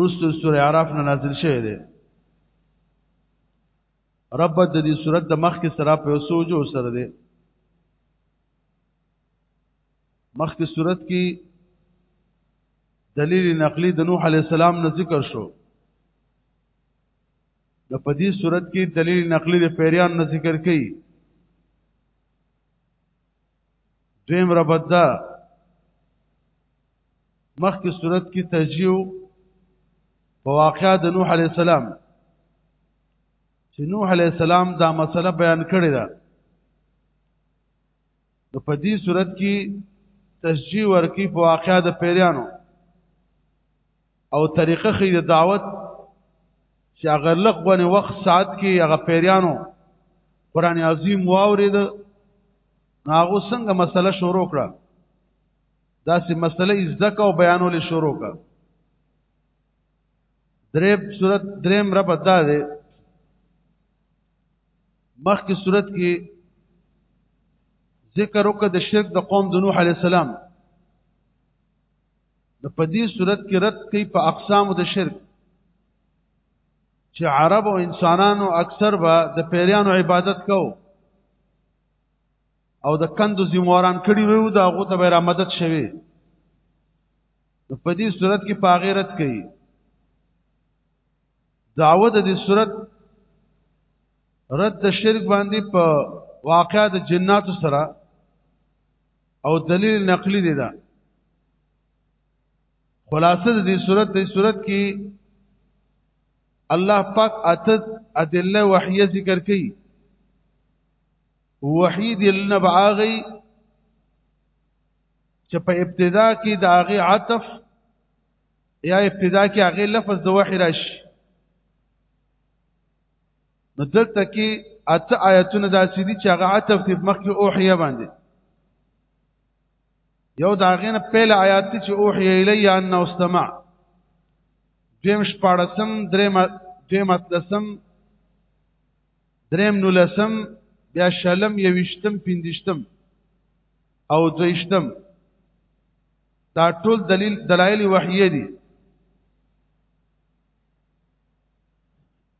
رسل سوره عراف نه نازل شوی دی رب د دې صورت د مخ کې سره په سوجو سره دی مخ کې صورت کې دلیل نقلی د نوح علی السلام نه ذکر شو د پدې صورت کې دلیل نقلی د پیریان نه ذکر کړي دویم ربط دا مخکې صورت کې تجیو په واقعا د نوح علی السلام چې نوح علی السلام دا مسله بیان کړې ده نو په دې صورت کې تشجیع ورکی په واقعا د پیریانو او طریقه خې د دعوت چې هغه لغ باندې وخت ساعت کې هغه پیریانو قران عظیم واورید هغه څنګه مسله شروع کړه دا سه مسله ازدک او بیانول شروع کړه دریم صورت دریم رب ادا ده مخکې صورت کې ذکر وکړه د شرک د قوم د نوح علی السلام نو په دې صورت کې رد کوي په اقسام د شرک چې عرب او انسانانو اکثر به د پیریانو عبادت کو او د کندو زموران کړي وو دا غو ته به را مدد شوي نو په دې صورت کې په غیرت کوي داوود د دې صورت رد شرک باندې په واقعا د جناتو سره او دلیل نقلی دی دا خلاصه د دې صورت د صورت کې الله پاک اتد ادله وحیه ذکر کړي وحی دلنه باغی چې په ابتدا کې د هغه عطف یا ابتدا کې هغه لفظ د وحی راشي نو دلته کې اته آیتونه داسې دي چې هغه عطف دی مخکې اوحیه باندې یو دا غینه پیل آیات چې اوحیه الی ان استمع دیم شپارسم دریم دیم اتلسم دریم نولسم بیا شلم یوشتم پندشتم او دویشتم دا ټول دلیل دلایل وحیه دي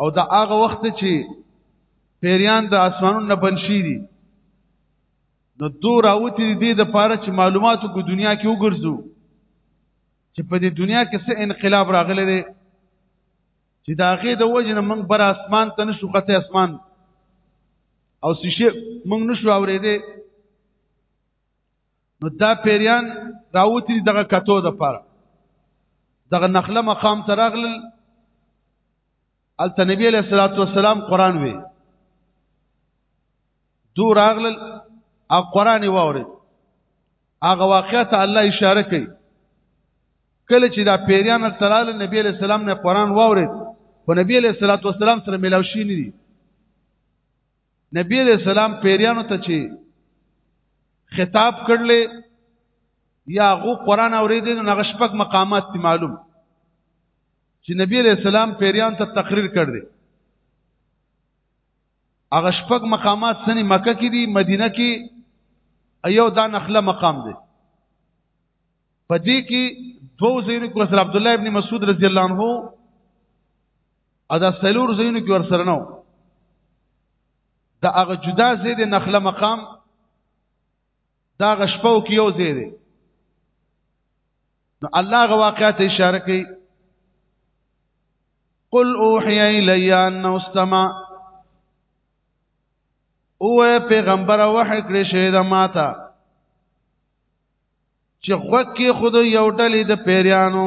او دا هغه وخت چې پیریان د اسمانونو نه بنشي دي نو دو راوتی دي د پاره چې معلوماتو کو دنیا کې وګرځو چې په دې دنیا کې څه انقلاب راغلی دی چې دا غي د وجه نه موږ بر اسمان ته نشو قطه اسمان او سشي موږ نشو اورېدې نو دا پیریان راوتی دغه کتو د پاره دغه نخله مقام ترغل الته نبی علیہ الصلوۃ والسلام قران وی دو راغل او قران ووري هغه واقعیت الله اشاره کوي کله چې دا پیریان ترال نبی علیہ السلام نه قران ووري په نبی علیہ الصلوۃ والسلام سره ملاوي شي نه دي نبی علیہ السلام پیریانو ته چې خطاب کړل یا غو قران اوریدل نو غشپک مقامات تی معلوم چې نبی علیہ السلام پیریان ته تقریر کړل هغه شپږ مقامات سني مکه کې دي مدینه کې ایو دا نخله مقام دی پدې کې دوه زینو کو سره عبد الله ابن مسعود رضی الله عنه او دا سلور زینو کې ورسره نو دا هغه جدا زید نخله مقام دا غشپو کې یو زید نو الله غ واقعات اشاره کوي قل اوحي الي انه استمع او پیغمبر وحی کړی شه دا ماته چې خوکه خود یو ډلې د پیریانو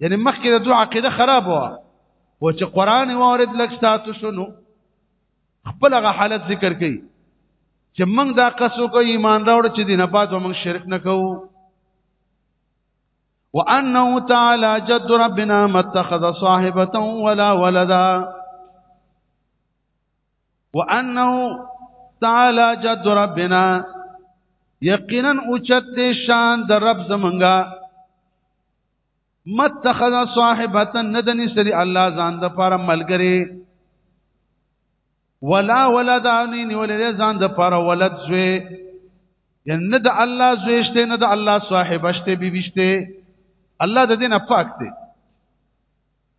یعنی مخکې د دوه عقیده خراب و او چې قران وارد لک ستاتوس نو خپل غ حالت ذکر کړي چې موږ دا قصو کو ایمان راوړ چې دینه پات موږ شرک نه کوو وانه تعالی جد ربنا متخذ صاحبه ولا ولدا وانه تعالی جد ربنا یقینا اوچت دې شان د رب زمونږه متخذ صاحبتا ندنی سری الله ځان د پاره ملګری ولا ولد انی نیولې ځان د پاره ولد زوی ینه د الله زوی شته نه د الله صاحب شته بیبي شته الله د دې نه پاک دی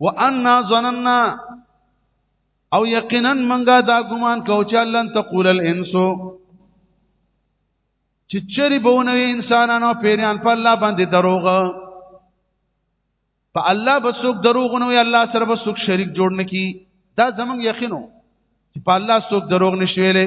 وانا ظننا او یقینا منګه دا ګمان کو چې لن تقول الانس چې چری بونه انسانانو پیران په الله باندې دروغ په الله بسوک دروغ نه وي الله سره بسوک شریک جوړ نه کی دا زمنګ یقینو چې په الله سوک دروغ نشویلې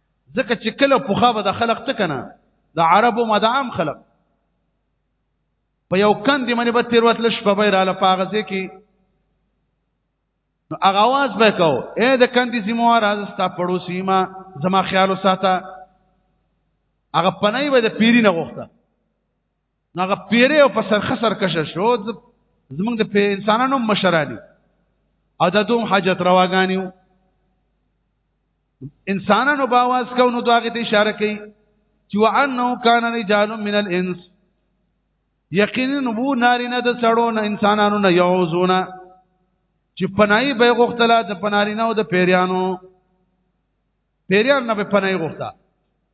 ځکه چې کله پوخا به د خلق ته کنه د عربو مدعام خلق په یو کند باندې به تیر وتل شپه به رااله پاغه ځکه نو هغه आवाज به کو اے د کندې زموار از ستا پړوسی ما زما خیال وساته هغه پنای به د پیری نه غوښته نو هغه پیره او په سرخه سرکش شو زمونږ د انسانانو مشرانی او د دوم حاجت رواګانیو انسانانو باواز کو نو داغه ته اشاره کوي چې وانه کان رجال من الانس یقینا وو نارینه د سړو نه انسانانو نه یوزونه چې پنای به غختله د پنارینه او د پیریانو پیریان نه به پنای غخته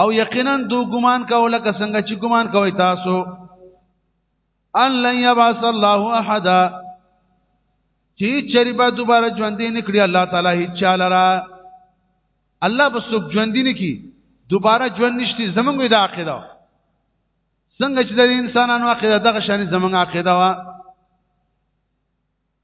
او یقینا دو ګمان کاو لکه څنګه چې ګمان کوي تاسو ان لن يبعث الله احد چې چربا دوباره ژوند نه کړی الله تعالی هیڅ چاله را الله به څوک ژوند نه کی دوباره ژوند نشتی زمونږ د عقیده څنګه چې د انسانانو عقیده دغه شان زمونږ عقیده وا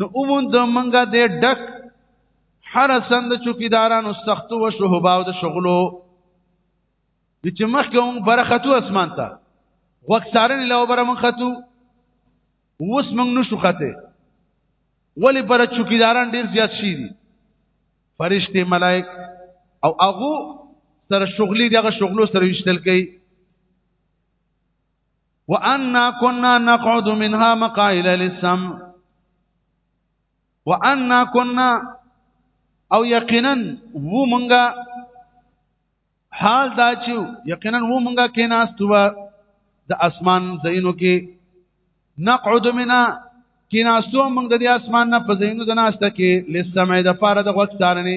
نو اومون د منګه د ډک هر سند چوکیدارانو سختو او شهباو د شغلو چې مخکې موږ برختو اسمان ته وکسارن له بره موږ خاتو اوس موږ نشو خاته ولی پر چوکیداران ډیر زیات شي دي فرشتي ملائک او هغه سره شغلي دغه شغلو سره وشتل کوي وأنا كنا نقعد منها مقاعد للسمع وأنا كنا او یقینا وو مونږه حال دا چې یقینا وو مونږه کې ناستو د اسمان زینو کې نقعد منا کې ناستو مونږ د اسمان نه په زینو د ناشته کې لسمه د پاره د وخت څارنه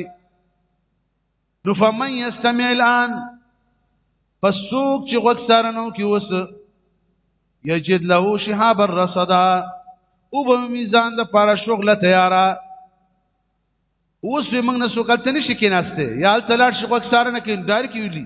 نو فمن یستمع الان پس څوک چې غوږ سره نو کې وس یجد له شهاب الرصدا او به میزان د پاره شغله تیارا اوس به موږ نه سوکلته نشي کېناسته یا تلاش شغوږ سره نه کې دار کې ویلي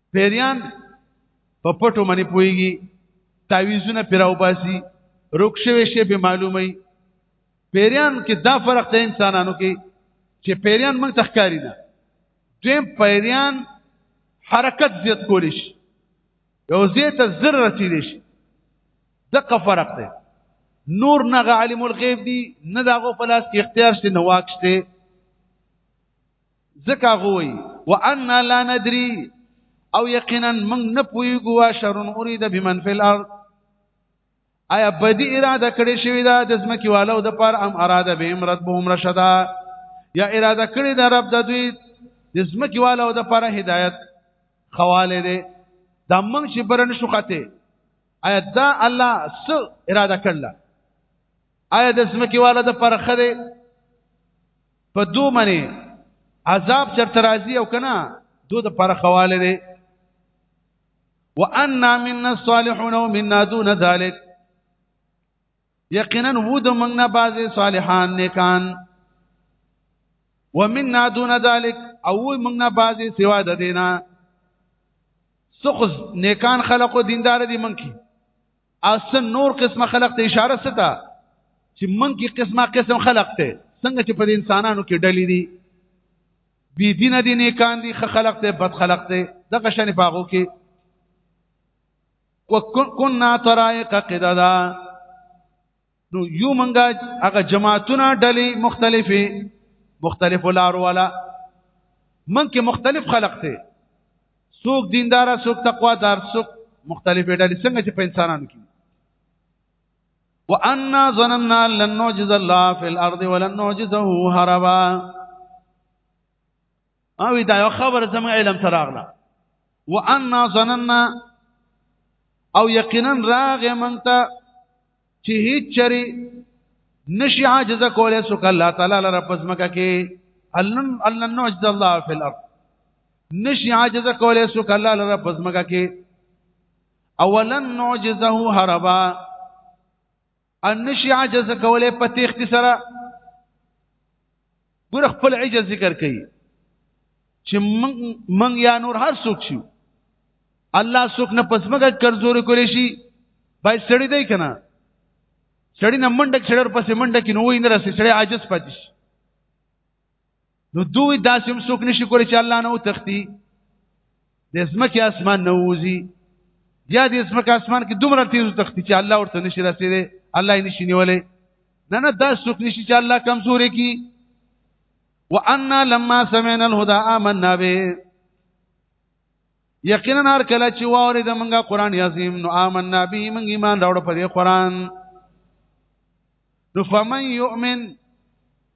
پیریان په پټو باندې پويږي تعویذونه پیراو باسي روک شوی شی به معلومي پیریان کې دا فرق دی انسانانو کې چې پیریان موږ تخکاری نه دویم پیریان حرکت زیات کولی شي یو زیات زر رسیدي شي دغه فرق دی نور نه عالم الغیب دی نه دغه په لاس کې اختیار شته نه واک شته ځکه غوي وان لا ندري او یقینا موږ نه پويګو شرون اريد بمن في الارض آیا بدی اراده کړی شوی دا د زمکی والو د پر ام اراده به امرت به عمر شدا یا اراده کړی د رب د دوی د زمکی والو د پر هدایت خواله دی دا موږ چې برن شو خته آیا دا الله س اراده کړل آیا د زمکی والو د پر خره په دو منی عذاب چرته راځي او کنه دو د پر خواله دي واننا منا الصالحون ومنا دون ذلك یقینا وو د موږ نه بعضی صالحان نیکان ومنا دون ذلك او موږ نه بعضی سوا د دینه سخز نیکان خلقو دیندار دي منکی اصل نور قسمه خلق ته اشاره ستا چې من کې قسمه قسم خلق ته څنګه چې په انسانانو کې ډلې دي بی دین دي نیکان دي خلق ته بد خلق ته دغه شان پاغو کې وکنا طرائق قددا نو یو منګه هغه جماعتونه ډلې مختلفې مختلف لار والا من کې مختلف خلق ته څوک دیندار څوک تقوا دار څوک مختلف ډلې څنګه چې په انسانانو کې وانا ظننا لن نعجز الله في الارض ولن نعجزه هربا او دا یو خبر زموږ علم ته راغله وان ظننا او یقینا راغه مونږ ته چې هیڅ چری نشي عاجز کولای سو الله تعالی لره پزمکه کې الن الن نعجز الله فی الارض نشي عاجز کولای سو الله لره پزمکه کې اولن نعجزه هربا ان نشي عجز کولای په تخت سره ګور خپل عجز ذکر کوي چې من یا نور هر څوک شي الله څوک نه پسمګه کرزور کولی شي بای سړی دی کنه سړی نه منډه چړر پسې منډه کې نوې نه راسي سړی عاجز پاتې شي نو دوی داسې هم څوک نشي کولی چې الله نه وتښتي د ځمکې اسمان نه ووځي یا د ځمکې اسمان کې دومره تیز وتښتي چې الله ورته نشي رسېدی الله یې نشي نیولی نه نه دا څوک نشي چې الله کمزوری کړي وانا لما سمعنا الهدى آمنا به یقینا هر کله چې واره د منګه قران عظیم نو آمنا به منګ ایمان راوړ په دې قران نو فمن یؤمن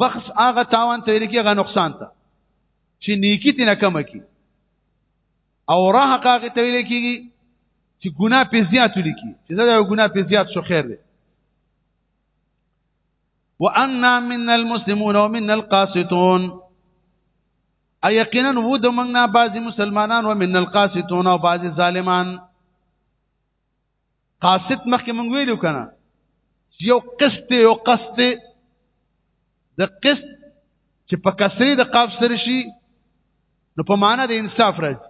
بخس هغه تاوان ته لکه هغه نقصان ته چې نیکی تنه کم کی او راه هغه ته لکه چې ګناه په زیات لکی چې دا ګناه په زیات شو خیر دی وأنا من المسلمون ومن القاسطون ايقينا ود منا بعض مسلمانان ومن القاسطون وبعض ظالمان قاصد مخکې مونږ ویلو کنه یو قسط یو قسط د قسط چې په کسری د قاف سره شي نو په معنا د انصاف راځي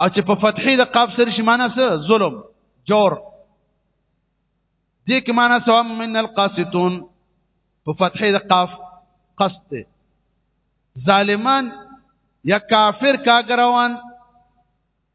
او چې په فتحې د قاف سره شي معنا څه ظلم جور دې کې معنا سوا من القاسطون په فتحې د قاف قسط ظالمان یا کافر کاګروان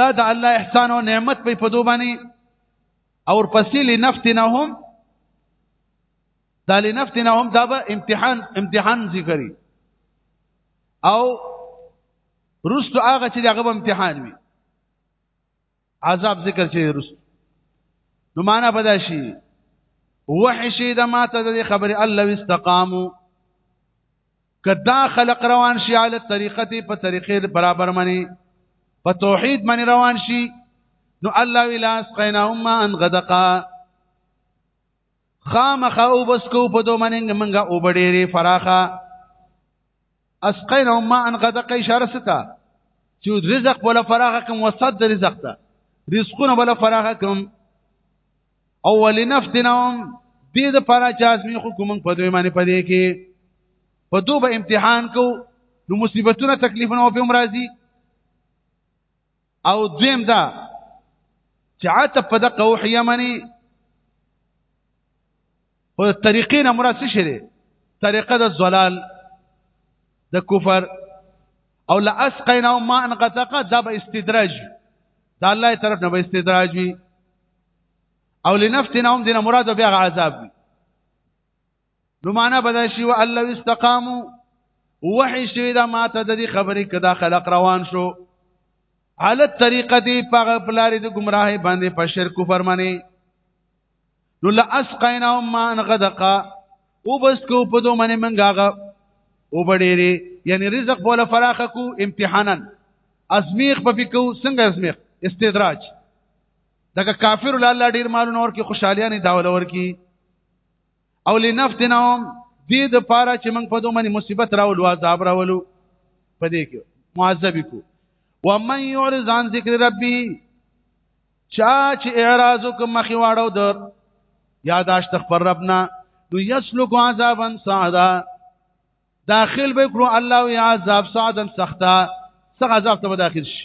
دا د الله احسان او نعمت په پدو باندې او پسې لنفتنهم دا لنفتنهم دا به امتحان امتحان ذکرې او رستو هغه چې هغه امتحان وي عذاب ذکر چې رستو نو معنا پدا شي وحشي د ماته د خبره الله استقامو کدا خلق روان شي علي طریقه دی په طریقې برابر منی په توحید منی روان شي نو الله ویلا اسقینا هم ان غدقا خامخ او بس کو په دو مننګ منګه او بډېری فراخه اسقینا هم ان غدقا اشاره ستا چې رزق ولا فراخه کوم وسط رزق ته رزقونه ولا فراخه کوم او ولنفتنهم دې د پاره چې ازمی خو کوم په دوی باندې پدې کې په دوی به امتحان کو نو مصیبتونه تکلیفونه او په مرضی او دویم دا چې عاته په دقه او حیمنی په طریقې نه مراد څه شری طریقه د زلال د کفر او لا اسقینا ما ان قطقه دا به استدراج دا الله طرف نه به استدراج وي او لنفتنا هم دینه مراد بیا عذاب وي نو معنا بدل شي او الله استقامو وحي شوی دا ماته د دې خبرې کدا خلق روان شو علي طریقه دی په پلاری د گمراهي باندې په شرک کفر باندې نو لاسقیناهم ما ان غدقا او بس کو په دوه باندې منګاغه او بډېری یعنی رزق بوله فراخ کو امتحانا ازمیخ په فکو څنګه ازمیخ استدراج دغه کافر الله ډیر مالونه ورکی خوشالیانه داول ورکی او لنفتنهم دې د پاره چې موږ په دوه باندې مصیبت راولو عذاب راولو په دې کې معذب کو ومن يعرض عن ذکر ربي چا چې اعراض کوم مخې واړو د یاداشت خبر ربنا نو یسلک عذابا صعدا داخل به کړو الله یا عذاب صعدا سختا څنګه عذاب ته داخل شي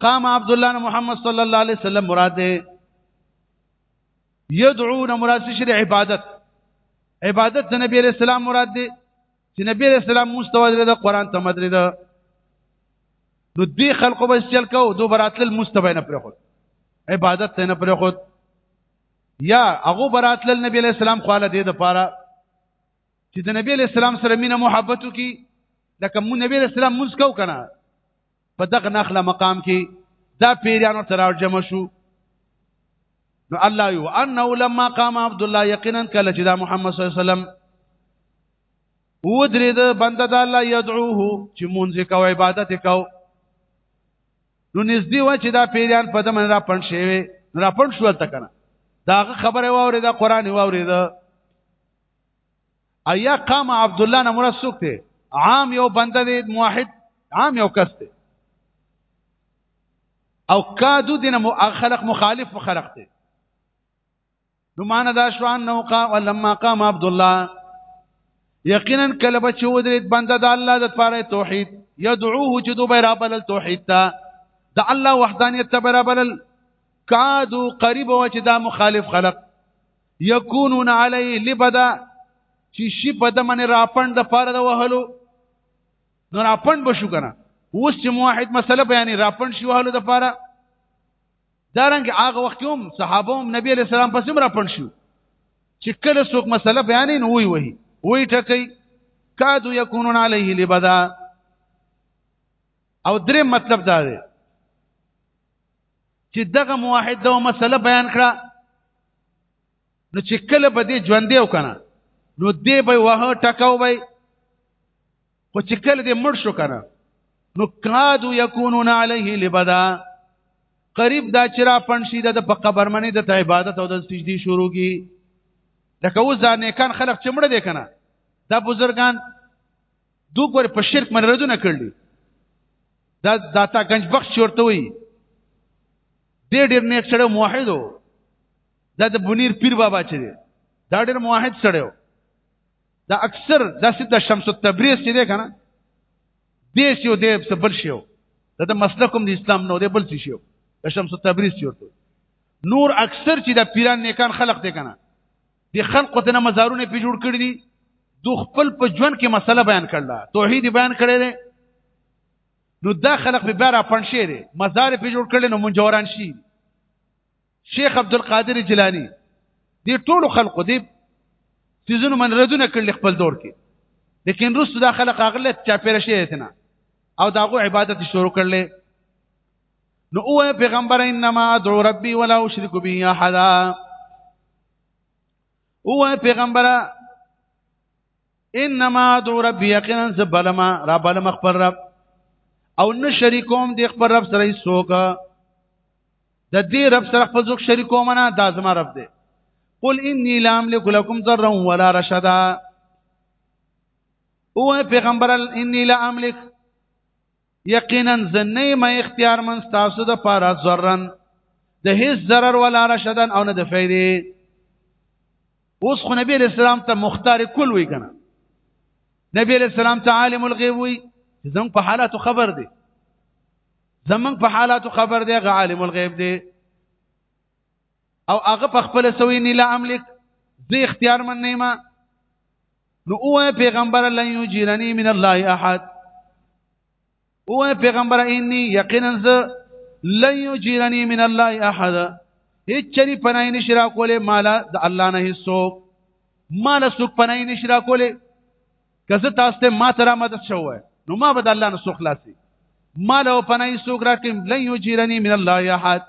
قام عبد الله محمد صلی الله علیه وسلم مراد ده يدعون مراد شری عبادت عبادت د نبی علیہ السلام مراد ده چې نبی علیہ السلام مستوى ده قران ته مدري ده نو دی خلقو بس چل کو دو براتل مستوى نه پر خود عبادت نه پر خود یا هغه براتل نبی علیہ السلام خواله دې د پاره چې د نبی علیہ السلام سره مینه محبت کی لکه مون نبی علیہ السلام مسکو کنه په دغه نخله مقام کې دا پیرانو تر جمع شو نو الله یو انه لما قام عبد الله یقینا کله چې دا محمد صلی الله علیه وسلم و درې د بنده د الله يدعوه چې مونږ کو عبادت کو نو نږدې و چې دا پیران په دمن را پڼ شي را پڼ شو تل کنه دا خبره واوري دا قران واوري دا ایا قام عبد الله نه مراد څوک دی عام یو بنده دی موحد عام یو کس دی او کادو دینه خلق مخالف خلق دی نو معنا دا شو ان نو قام لما قام عبد الله یقینا کله بچ ودرید بنده د الله د لپاره توحید یدعوه چې دوی برابر توحید ته د الله وحدانیت ته برابر کادو قریب و چې دا مخالف خلق یکونون علی لبدا چې شي په دمن راپند د پاره د وهلو نو راپند بشو کنه اوس چې موحد مسله بیانې راپند شي وهلو د پاره دارنګ هغه وخت هم صحابه هم نبی علی السلام پسې را پن شو چې کله څوک مسله بیانې نو وی وی وی ټکی کادو یکونون علیه لبدا او درې مطلب دا دی چې دغه موحد دا مسله بیان کړه نو چې کله به دې ژوندې وکنه نو دې به وه ټکاو به خو چې کله دې مړ شو کنه نو کادو یکونون علیه لبدا قریب دا چې را پنشي د په قبر منی د عبادت او د سجدي شروع کی لکه اوس دا نیکان خلق چې مړ دي کنه دا بزرگان دوی ګور په شرک باندې ردونه کړل دا داتا گنج بخش چورته وي ډېر ډېر نیک سره موحد وو دا د بنیر پیر بابا چې دی دا ډېر موحد سره وو دا اکثر دا سید شمس التبریز چې دی کنه دې شو دې څه بل شو دا د مسلکم د اسلام نو دې بل څه شو د شمس التبریز چورته نور اکثر چې د پیران نیکان خلق دی کنه د خلقو ته مزارونه په جوړ کړی دي دو خپل په ژوند کې مسله بیان کړل توحید بیان کړی دی نو دا خلق به بار اپن شي دي مزار په جوړ کړل نو منجوران شي شیخ عبد القادر جیلانی دی ټول خلقو دی تیزونو من ردونه کړل خپل دور کې لیکن رسو دا خلق اغله چا پیر شي اتنا او داغو عبادت شروع کړل نو او پیغمبر انما ادعو ربي ولا اشرك به احد او پیغمبره انما ادعو ربي یقینا زبلما رب لم خبر رب او نه شریکوم د خبر رب سره څوک د دې رب سره خپل څوک شریکوم نه دا زما رب دی قل انی لا املک لكم ضرا ولا رشدا او پیغمبر انی لا املک یقینا زنه ما اختیار من تاسو د پاره ضررن د هیڅ ضرر ولا رشدن او نه د فائدې اوس خو نبی علیہ السلام ته مختار کل وی کنه نبی علیہ السلام ته عالم الغیب وی زمون په حالاتو خبر دی زمون په حالاتو خبر دی غ عالم الغیب دی او هغه په خپل سوی نه لا املک زه اختیار من نه ما نو او پیغمبر لن یجیرنی من الله احد او پیغمبر انی یقینا ز لن یجیرنی من الله احد هیڅ چری پنای نشرا کوله مال د الله نه هیڅوک مال سوک پنای نشرا کوله کزه تاسو ته ما تر مدد شوه نو ما بد الله نه سوک خلاصي مال او پنای سوک راکم لن یجیرنی من الله احد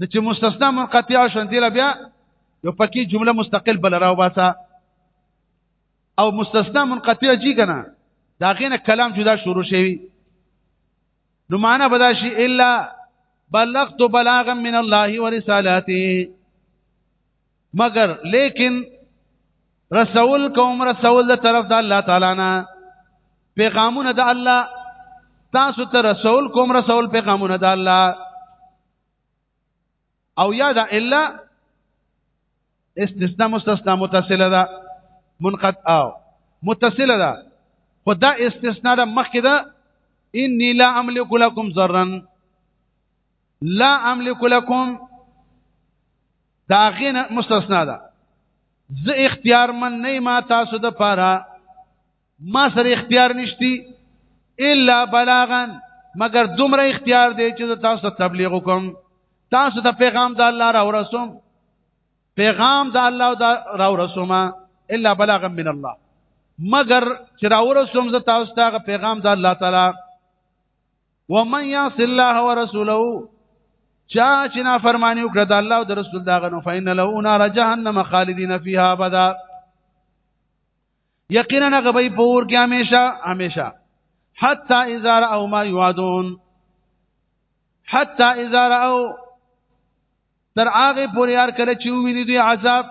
د چې مستثنا منقطع او شنتیله بیا یو پکې جمله مستقل بل راو باسا او مستثنا منقطع جی کنه دا غینه کلام جدا شروع شوی نو معنا بداشي الا بلغت بلاغا من الله ورسالاته مگر لیکن رسول کوم رسول د طرف د الله تعالی نه پیغامونه د الله تاسو ته رسول کوم رسول پیغامونه د الله او یا دا الا استثناء مستثنى متصله ده منقطع او متصله ده خدا استثناء ده مخکې ده انی لا املک لكم ضرا لا املک لكم دا غین مستثنا ده زه اختیار من نه ما تاسو د پاره ما سره اختیار نشتی الا بلاغا مگر دومره اختیار دی چې تاسو ته تبلیغ وکم تاسو ته پیغام د الله را ورسوم پیغام د الله دا را ورسوم الا بلاغا من الله مگر چې را ورسوم زه تاسو ته پیغام د الله تعالی ومن يعص الله ورسوله چا چې نا فرمانی وکړه د الله او د رسول دا غنو فین له نار جهنم خالدین فیها ابدا یقینا هغه به پور کې همیشه همیشه حتا اذا او ما یعدون حتا اذا او تر هغه پورې هر کله چې ویني دوی عذاب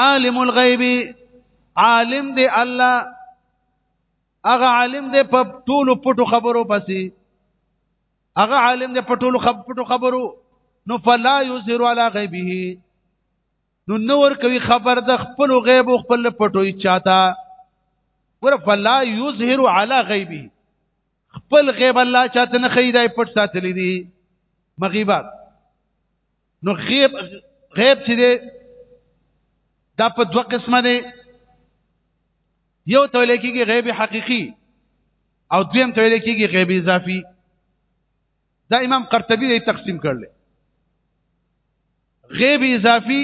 عالم الغیب عالم دی الله هغه عالم دی په ټولو پټو خبرو پسې هغه عالم دی په ټولو پټو خبرو نو فلا یظهر علی غیبه نو نور کوي خبر د خپل غیب او خپل پټوي چاته ور فلا یظهر علی غیبه خپل غیب الله چاته نه خیدای پټ ساتلی دي مغیبات نو غیب غیب چې دی دا په دوه قسمه دی یو ته ویل کېږي غیب حقیقي او دویم ته ویل کېږي غیب اضافي دا امام قرطبي دی تقسیم کړل غیب اضافي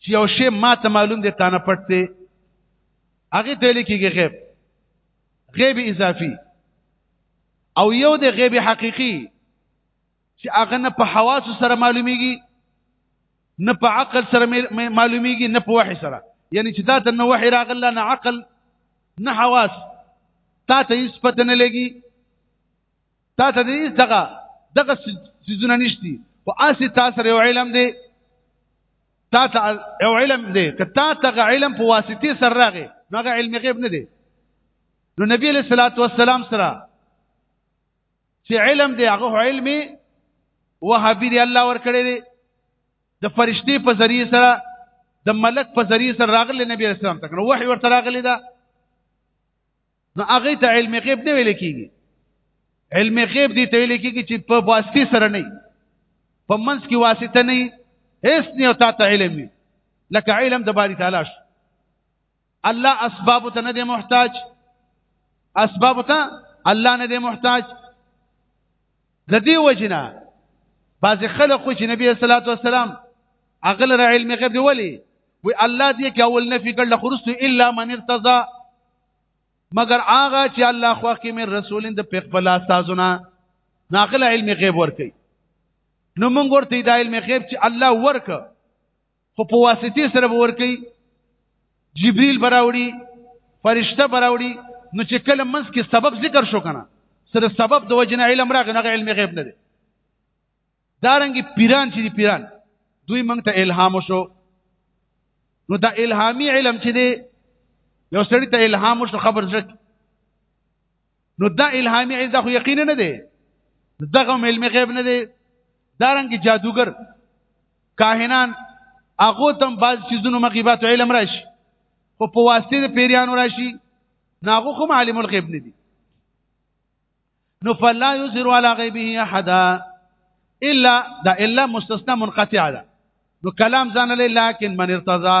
چې یو شی ما ته معلوم دی تانه پټ دی هغه ته ویل کېږي غیب غیب اضافي او یو د غیب حقیقي چې هغه نه په حواس سره معلومیږي نه په عقل سره معلومیږي نه په وحي سره یعنی چې دا ته نه وحي راغله نه عقل نه حواس تا ته هیڅ پته نه لګي تا ته دې دغه دغه سيزونه نشتی او اسې تا سره یو علم دی تا ته یو علم دی که تا ته علم په واسطه سره راغی نو هغه علم غیب نه دی نو نبی له صلوات و سلام سره چې علم دی هغه علم وهابي دی الله ور کړی دی د فرشتي په ذریعه سره د ملک په ذریعه سره راغلی نبی رسول الله تکړه وحي ورته راغلی دا نو هغه ته علم غیب نه ویل کیږي علم غیب دی ته ویل کیږي چې په واسطه سره نه په منځ کې واسطه نه هیڅ نه او تا ته علم لکه علم د باری تعالی شو الله اسباب ته نه دی محتاج اسباب ته الله نه دی محتاج د دې وجنه بعض خلک خو چې نبی صلی الله علیه وسلم اغل را علم غیب دی ولی وی الله دې کې اول نفي کړل خرست الا من ارتضى مگر آغا چې الله خو کې مې رسولین د پیغ بلا استادونه ناقل علم غیب ورکي نو موږ ورته د علم غیب چې الله ورک خو په واسطه سره به ورکی جبريل براوړي فرشته براوړي نو چې کله منځ کې سبب ذکر شو کنه سره سبب د وجنه علم راغی نه علم غیب نه دی دارنګي پیران چې دي پیران دوی موږ ته الهام شو نو دا الهامي علم چې دی یو سړی ته الهام شو خبر ځکه نو دا الهامي عز خو یقینا نه دی دغه علم غیب نه دی دارنګ جادوګر کاهنان هغه تم باز چیزونو مغیبات علم راشي خو په واسطه د پیریانو راشي ناغو کوم عالم الغیب نه دی نو فلا یظهر علی غیبه احد الا دا الا مستثنا منقطع ده نو کلام ځان له لكن من ارتضى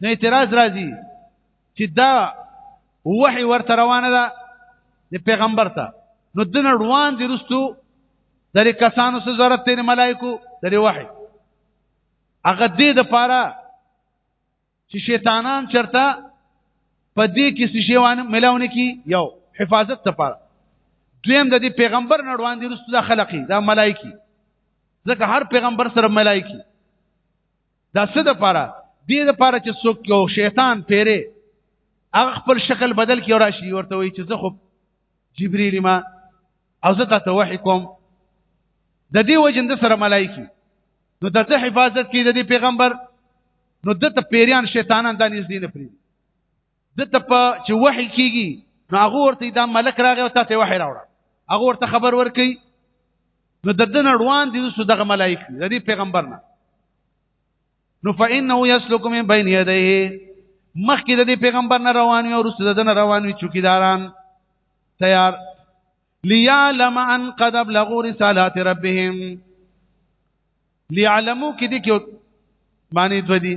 نو اعتراض راځي چې دا وحي ورته روانه ده د پیغمبر ته نو د نړوان دي رستو د کسانو سره ضرورت دی ملائکو د وحي هغه دې د پاره چې شیطانان چرته په دې کې څه شی وانه ملاونه کی یو حفاظت ته پاره دویم د دې پیغمبر نړوان دي رسول خلقي دا ملایکی ځکه هر پیغمبر سره ملایکی دا څه د پاره دې د پاره چې څوک یو شیطان پیره هغه خپل شکل بدل کی راشي ورته وي چې زه خو جبرئیل ما او زه تاسو وحی کوم د دې وجند سره ملایکی نو د ته حفاظت کی د دې پیغمبر نو د ته پیریان شیطانان د نږدې نه پری دته په چې وحي کیږي نو هغه ورته دا ملک راغی او تاسو وحي راوړه هغه ورته خبر ورکي نو ددن روان دي سو دغه ملائک د دې پیغمبر نه نو فإنه يسلك من بين يديه مخکې د دې پیغمبر نه روان وي او رسول ددن روان وي چوکیداران تیار ليعلم ان قد ابلغوا رسالات ربهم ليعلموا کې دي کې معنی دوی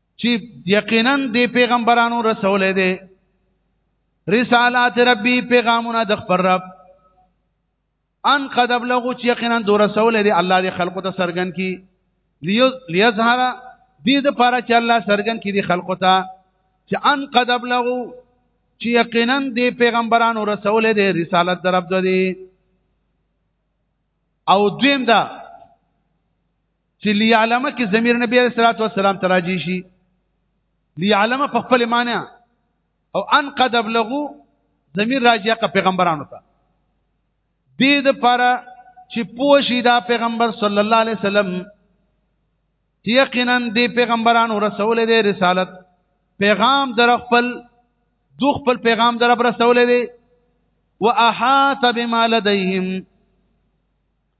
چې یقینا دی پیغمبرانو رسول دی رسالات ربی پیغامونه د خپل رب ان قد ابلغو چې یقینا دو رسول دی الله دی خلقو ته سرګن کی لیظهر دې د پاره چې الله سرګن کی دی خلقو ته چې ان قد ابلغو چې یقینا دی پیغمبرانو رسول دی رسالت در رب دی او دویم دا چې لیعلم کې ضمیر نبی علیہ الصلوۃ والسلام تراجی شي لیعلم په خپل معنی او ان قد ابلغو ضمیر راجیه کا پیغمبرانو ته دې د پاره چې پوښی دا پیغمبر صلی الله علیه وسلم یقینا دی پیغمبرانو رسول دی رسالت پیغام در خپل دو خپل پیغام در رسول دی واحاط بما لديهم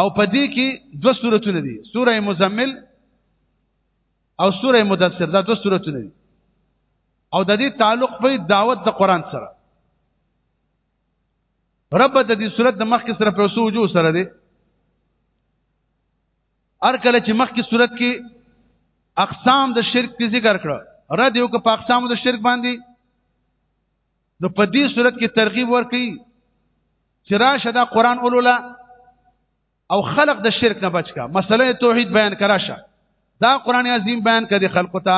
او په دې کې دوه سورتونه دي سوره مزمل او سوره مدثر دا دوه سورتونه دي او د دې تعلق په دعوت د قران سره رب د دې سورت د مخ کې سره په سوجو سره دي ار کله چې مخ کې سورت کې اقسام د شرک په ذکر کړه رد یو که په اقسام د شرک باندې نو په دې صورت کې ترغیب ورکړي چې راشه دا قران ولولا او خلق د شرک نه بچ کا مسله توحید بیان کراشه دا قران عظیم بیان کړي خلق ته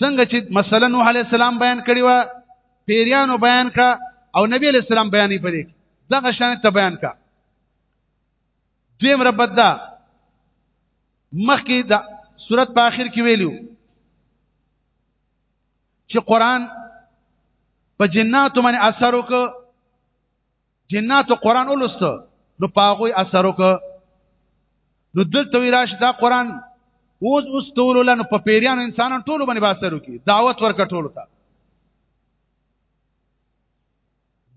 څنګه چې مثلا نوح علی السلام بیان کړي وا پیریانو بیان کا او نبی علی السلام بیانې پدې دغه شان ته بیان کا دویم ربط دا مخکې د صورت په آخر کې ویلو چې قران په جناتو باندې اثر وک جناتو قران ولست نو پاغوي اثر وک نو دلته وی راشي دا قران اوس اوس ټول لن په پیریانو انسانانو ټول باندې باثر وکي دعوت ورک ټول ته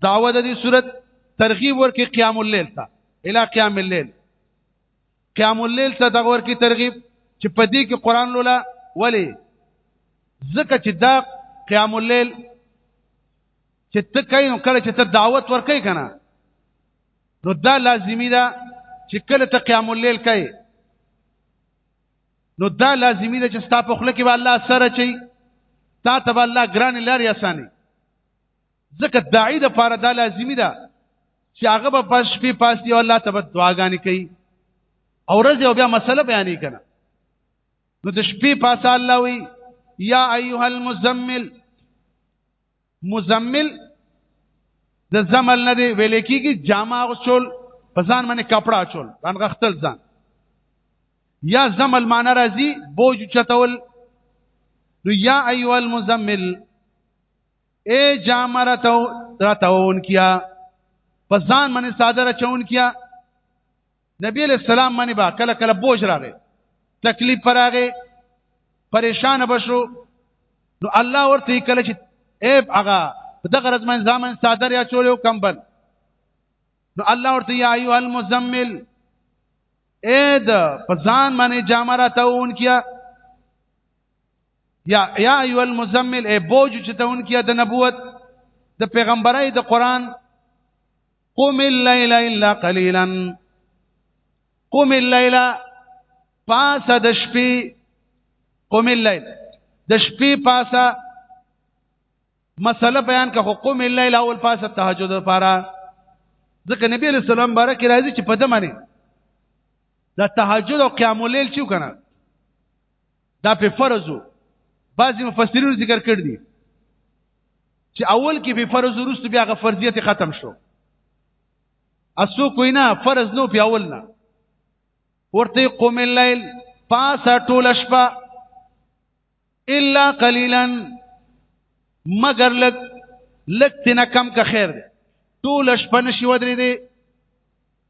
داوه د دې صورت ترغیب ورکې قیام الليل ته اله قیام الليل قیام الليل ته دغه ورکې ترغیب چې په دې کې قران لولا ولی ځکه چې دا قیام الليل چې ته کین کله چې ته دعوت ورکې کنه نو دا لازمی ده چې کله ته قیام الليل کوي نو دا لازمی ده چې ستاسو خلک به الله سره چي تا ته الله ګران لاري اساني ځکه داعی د پاره دا لازمی ده چې هغه به پس شپې پاسي او الله ته به دعاګانې کوي او ورځ یو بیا مسله بیانې کنه نو د شپې پاسه الله وی یا ایها المزمل مزمل د زمل نه دی ویل کیږي جامه غسل په ځان باندې کپڑا چول ځان غختل ځان یا زمل معنی راځي بوج چتول نو یا ایها المزمل اے جامره تو راتون کیا په ځان باندې ساده رچون کیا نبی علیہ السلام باندې با کله کله بوج راغی تکلیف پر راغی پریشان بشو نو الله ورته کله چې اے هغه دغه رز من ځامن ساده یا چولیو کمبل نو الله ورته یا ایو المزمل اے د پزان باندې جامره تاون کیا یا یا ایو المزمل ای بوج چې ته اون کیا د نبوت د پیغمبرای د قران قم الليل الا قليلا قم الليل پاس د شپې قم الليل د شپې پاسه مسله بیان کا حکم الليل اول پاسه تهجد لپاره ځکه نبی علیہ السلام بارک راځي چې په دمنه دا تهجد او قیام الليل چې کنه دا په فرضو بعضی مفسرین ذکر کړ دي چې اول کې به فرض ورسته بیا غ فرضیت ختم شو اسو کوینا فرض نو په اول نه ورته قوم الليل پاس ټول شپه الا قليلا مگر لک لک تنه کم که خیر دی ټول شپه نشي ودرې دی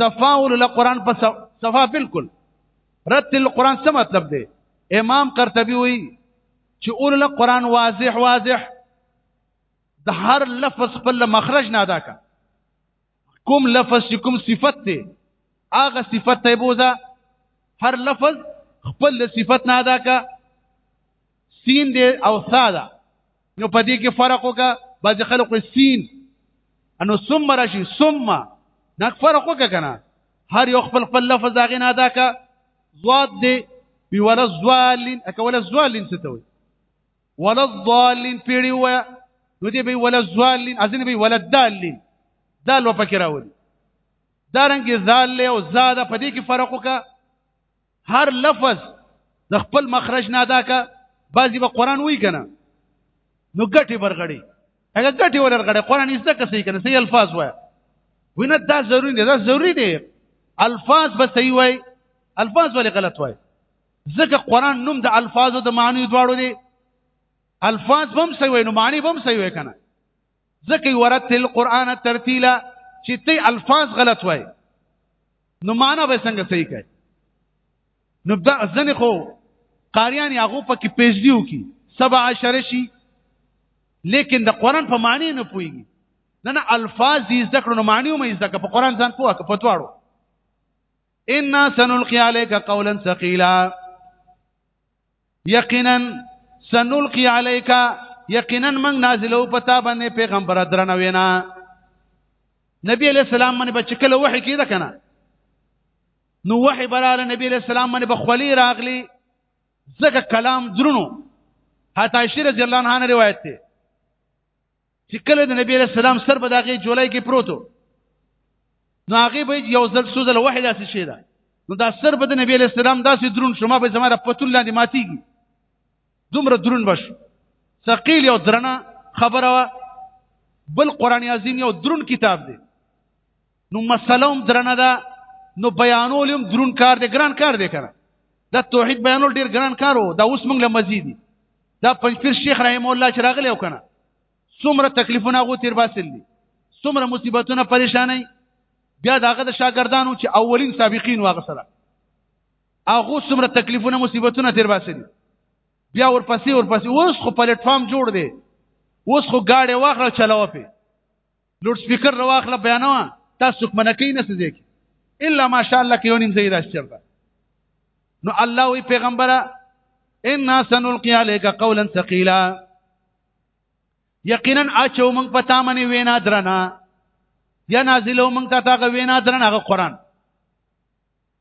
صفا ول قرآن په صفا بالکل رد القرآن څه مطلب دی امام قرطبي وی چې اول قرآن واضح واضح د هر لفظ خپل مخرج نه ادا کا کوم لفظ چې کوم صفت دی هغه صفت ته بوزا هر لفظ خپل صفت نه ادا کا سین دی او ساده نو په دې کې فرق وکا بعض خلق سین انو ثم راشي ثم نک فرق وکا کنه هر یو خپل خپل لفظ هغه نه ادا کا ضاد دی وی ولا الضالين اک ولا الضالين ستوي ولا الضالين پیړی و نو دی به ولا الضالين ازنه به ولا الضالين دال و پکې راوړي دارنګ زال له او زاده په دې کې فرق وکا هر لفظ د خپل مخرج نه ادا کا بعضی به قران وای کنه نو ګټي برغړي هغه ګټي ورغړي قران یې ځکه صحیح کنه صحیح الفاظ وای وینه دا ضروری دی دا ضروری دی الفاظ به صحیح وای الفاظ ولې غلط وای ځکه قران نوم د الفاظو د معنی دواړو دی الفاظ هم صحیح وای نو معنی هم صحیح وای کنه ځکه ورتل قران ترتیلا چې ته الفاظ غلط وای نو معنا به څنګه صحیح کړي نو دا ځنه خو قاریان هغه پکې پیج دیو کی سبع عشر شي لیکن د قران په معنی نه پويږي نه نه الفاظ یې ذکر نو معنی هم یې ذکر په قران ځان پوهه په پتواړو ان سنلقي عليك قولا ثقيلا یقینا سنلقي عليك یقینا من نازلو پتا باندې پیغمبر درنه وینا نبی علیہ السلام باندې بچکل وحی کیده کنه نو وحی براله نبی علیہ السلام باندې بخولی راغلی زکه کلام درونو حتی عائشہ رضی الله عنها روایت ده چې کله د نبی له سلام سر په دغه جولای کې پروتو نو هغه به یو ځل سوزل وحی داسې شي دا نو دا سر به د نبی علیہ السلام داسې درون شما به زماره پتول لاندې ماتيږي دومره درون بش ثقيل یو درنه خبره وا بل قران عظیم یو درون کتاب دی نو مسله هم درنه ده نو بیانول هم درون کار دی ګران کار دی کنه دا توحید بیانول ډیر ګران کار وو دا اوس موږ له مزیدي دا پنځپیر شیخ رحم الله چې راغلی وکنه څومره تکلیفونه غو تیر باسل دي څومره مصیبتونه پریشانای بیا داغه د شاګردانو چې اولین سابقین واغ سره هغه څومره تکلیفونه مصیبتونه تیر باسل بیا ورپسې ورپسې اوس خو پلیټ فارم جوړ دی اوس خو گاډي واخره چلاو په لوډ سپیکر رواخله بیانوا تاسو کوم نه کین څه ځکه الا ماشاء الله کې ونیم زیرا شرطه نو الله وی پیغمبره ان سنلقي عليك قولا ثقيلا یقینا اچو موږ پتا منی وینا درنا یا نازلو موږ ته تا وینا درنا هغه قران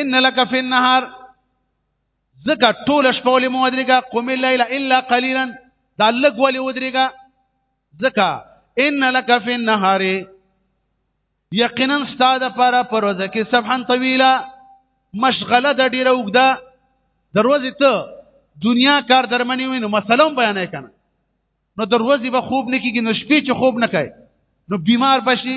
ان لك في النهار زکه ټول شپه ولې مو ودرېګا قم الليل الا قليلا دا لګ ولې ودرېګا زکه ان لك في النهار یقینا ستاد پر پروزه کې صبحن طويله مشغله د ډیره وګدا دروازه ته دنیا کار درمنې وینو مثلا بیان کنه نو دروازه به خوب نه کیږي نو شپې چې خوب نه کوي نو بیمار بشي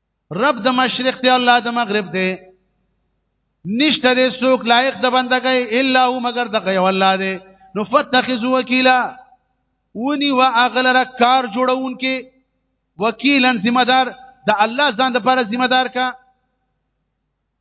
رب د مشرق دی الله د مغرب دی نشته دې څوک لایق د بندګۍ الا هو مگر د یو الله دی نو فتخذ وکیلا ونی وا اغلر کار جوړون کې وکیلن ذمہ دار د الله ځان د پر ذمہ دار کا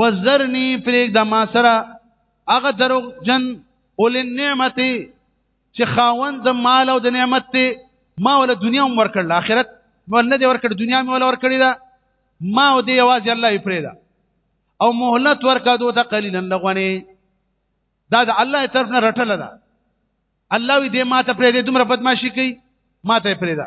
وزرنی پریک د ما سره هغه دروغ جن اول نعمت چې خاوند د مال او د نعمت ته ما ول دنیا هم ورکړ اخرت ول نه دی ورکړ دنیا مې ول ورکړی دا ما او دی आवाज الله یې پرې دا او مهلت ورکا دوه ته قلیلا لغونی دا د الله طرف نه رټل ده الله وی دې ما ته پرې دې دومره بدمعشي کوي ما ته پرې ده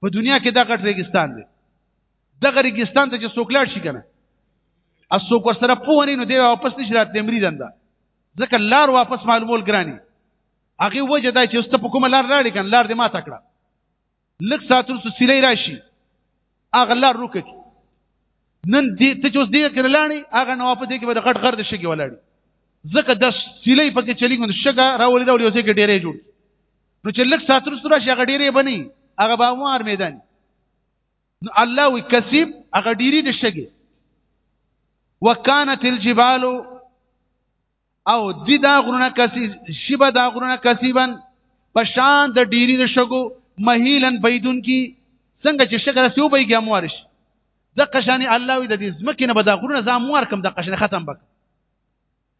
په دنیا کې دا غټ ریګستان دی دغه ریګستان ته چې سوکلار شي کنه اس سوک ور سره پوهنې نو دی واپس نشي راتلی مریدان ده ځکه لار واپس معلومول ګرانی هغه وجه دا چې است په کومه لار راړي کنه لار دې ما تکړه لک ساتور سو سلی راشي هغه لار روکه نن دې ته چې اوس دې کړه لانی هغه نو واپس دې کې به غټ غر دې شګي ولاړي ځکه د سلی پکې چلیږي نو شګه راولې راولې اوسې کې ډېرې جوړ نو چې لک ساتر سره شي هغه ډیره بني هغه به مو ارمیدان نو الله وی کسب هغه ډیری د شګي وکانت الجبال او دی دا غرونه کسی شبه دا غرونه کسیبن پشان د ډیری د شګو مهیلن بيدون کی څنګه چې شګه سیو بيګه مورش د قشانی الله وی د دې زمکه نه به دا غرونه زاموار کم د قشنه ختم بک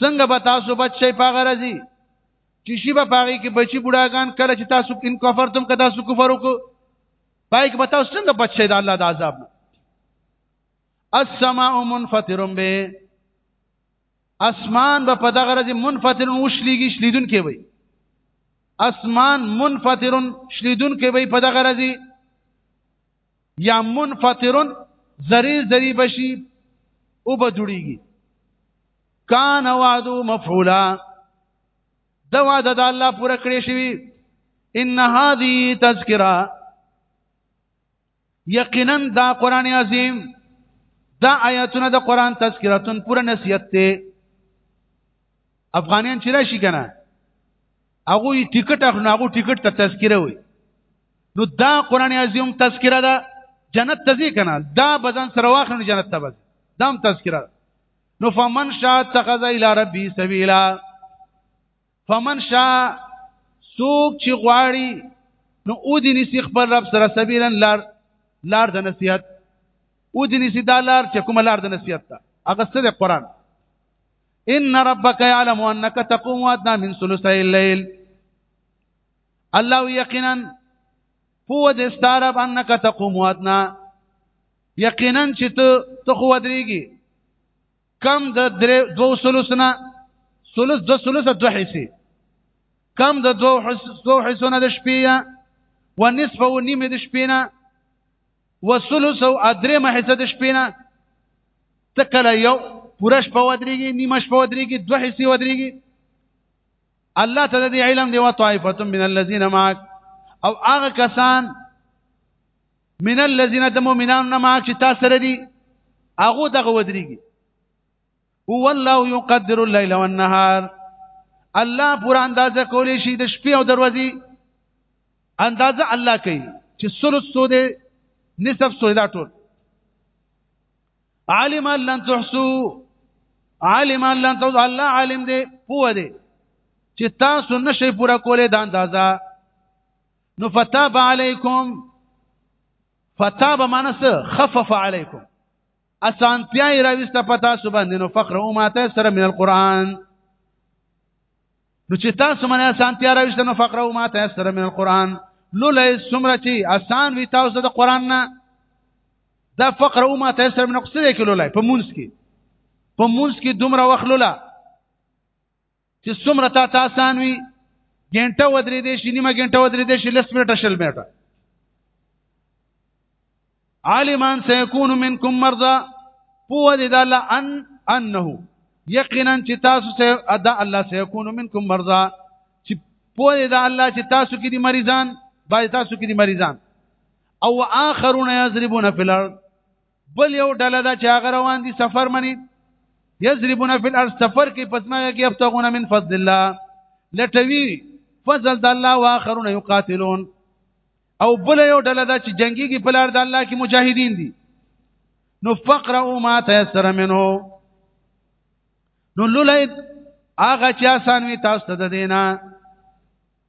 څنګه به تاسو بچ شي په غرضی چې شی به پاغي کې بچي بډاګان کله چې تاسو ان کفرتم که تاسو کفر وکړو پای کې به تاسو څنګه بچ شي د الله د عذاب نه السماء منفطر به اسمان به په دغه ورځ منفطر وشليږي شلیدون کې وي اسمان منفطر شلیدون کې وي په دغه ورځ یا منفطرن ذری ذری بشي او بدړيږي کان وعدو مفعولا دا وعده د الله پوره کړی شوی ان هذه تذکرہ یقینا دا قران عظیم دا آیاتونه د قران تذکراتن پوره نصیحت ته افغانان چې راشي کنه هغه یې ټیکټ اخلو هغه ټیکټ ته تذکره وي نو دا قران عظیم تذکره ده جنت ته ځي کنه دا بدن سره واخلو جنت ته بس دا هم تذکره ده نو فمن شاء اتخذ الى ربي سبيلا فمن شاء سوق چې غواړي نو او دې نسی خپل رب سره سبیلا لار لار د نصیحت او دې نسی دا لار چې کومه لار د نصیحت ده هغه څه د قران ان ربک یعلم انک تقوم ادنا من ثلثی الليل الله یقینا هو د استرب انک تقوم ادنا یقینا چې ته ته خو ودرېږي کم د درې دوه ثلثنا ثلث دو ثلث دو حصي کم د دوه حصو دوه حصونه د شپې یا ونصف او نیمه د شپې نه وسلس او ادرې محصه د شپې نه تکله یو پوره شپه ودرېږي نیمه شپه ودرېږي دوه حصې ودرېږي الله تعالی دې علم دی او طائفه من الذين معك او هغه کسان من الذين د مؤمنانو نه معك چې تاسو سره دي هغه دغه ودرېږي هو الله يقدر الليل والنهار الله پورا اندازه کولی شي د شپې او دروازې اندازه الله کوي چې ثلث سو دي نصف سو دا ټول عالم لن تحسو عالم لن تحسو الله عالم دی پوه دی چې تاسو نشي پورا کولای دا اندازه نو فتاب علیکم فتاب معنی خفف علیکم اسانتیا یې راوسته په تاسو باندې نو فقره او ماته سره من القرآن نو چې تاسو باندې اسانتیا راوسته نو فقره او ماته سره من القرآن لولې سمره چې اسان وي تاسو د قرآن نه دا فقره او ماته سره من قصې کې لولې په مونږ کې په مونږ کې دومره وخت لولا چې څومره تا تاسان وي ګنټه ودرې دې شي نیمه ګنټه ودرې دې شي لس منټه شل منټه عالمان سيكون منكم مرضى پوه دې د الله ان انه یقینا چې تاسو سه ادا الله سيكون منكم مرضى چې پوه دې د الله چې تاسو کې دي مریضان باید تاسو کې دي مریضان او اخرون یضربون فی الارض بل یو ډله دا چې هغه روان دي سفر منی یضربون فی الارض سفر کې پسما کې یبتغون من فضل الله لټوي فضل د الله واخرون یقاتلون او بل یو ډله دا چې جنگي کې پلار د الله کې مجاهدین دي نو فقروا ما تيسر منه نو لولید هغه چې آسان وي تاسو ته دینا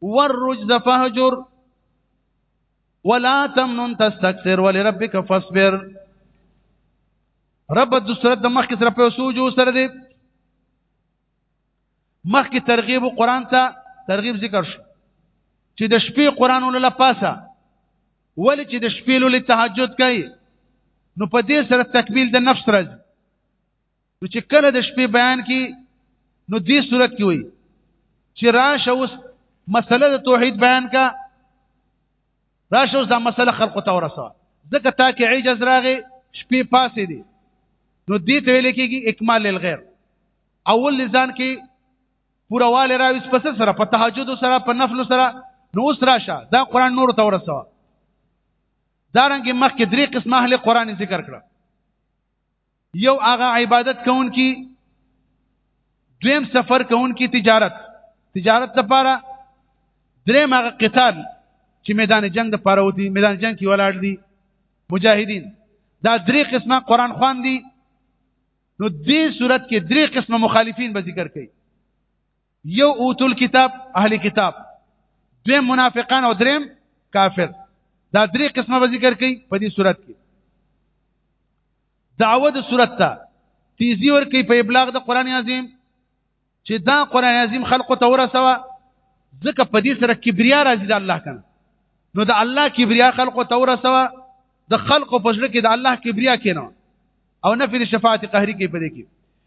والرجز فهجر ولا تمنن تستكثر ولربك فاصبر رب د صورت د مخ کې سره په سوجو سره دی مخ کې ترغیب قرآن ته ترغیب ذکر شو چې د شپې قرآن ولله پاسه ولې چې د شپې لولې تهجد کوي نو په دې سره تکمیل د نفس راځي نو چې کله د شپې بیان کی نو دې صورت کې وي چې راشه اوس مسله د توحید بیان کا راشه اوس دا مسله خلق ته ورسوه ځکه تا کې عجز راغی شپې پاسې دي نو دې ته ویل کېږي اکمال للغیر اول لسان کې پورا وال راوي پس سره په تهجد سره په نفل سره نو اوس راشه دا قران نور ته ورسوه دا رنګ مخکې درې قسمه اهل قران ذکر کړه یو هغه عبادت کوونکی دویم سفر کوونکی تجارت تجارت لپاره دریم هغه قتال چې میدان جنگ د پاره ودی میدان جنگ کې ولاړ دي مجاهدین دا درې قسمه قران خوان دي نو دې صورت کې درې قسمه مخالفین به ذکر کړي یو اوتل کتاب اهل کتاب دوی منافقان او دریم کافر دا درې قسمه به ذکر کړي په دې صورت کې دعوه د صورت ته تیزی ور کوي په ابلاغ د قران عظیم چې دا قران عظیم خلقو ته ورسوه ځکه په دې سره کبریا راځي د الله کنه نو د الله کبریا خلقو ته ورسوه د خلقو په ځل کې د الله کبریا کینو او نفي د شفاعت قهري کې پدې کې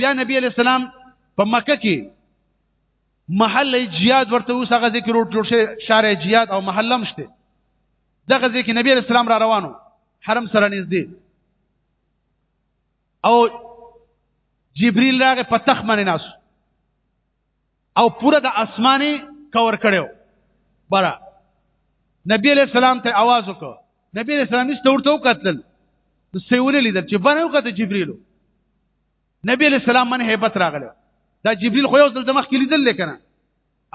بیا نبی علیہ السلام په مکه کې محل جهاد ورته اوس هغه ذکر جوړ شي شارع جهاد او محل هم شته دغه ځکه نبی علیہ السلام را روانو حرم سره نږدې او جبريل راغه په تخ باندې ناس او پوره د اسمانه کور کړو برا نبی علیہ السلام ته आवाज وکړ نبی علیہ السلام نشته ورته وکتل نو سیولې لیدل چې باندې وکړه جبرئیل نبی علیہ السلام من hebat راغله دا جبرئیل خو یو ځل د مخ کې لیدل لیکنه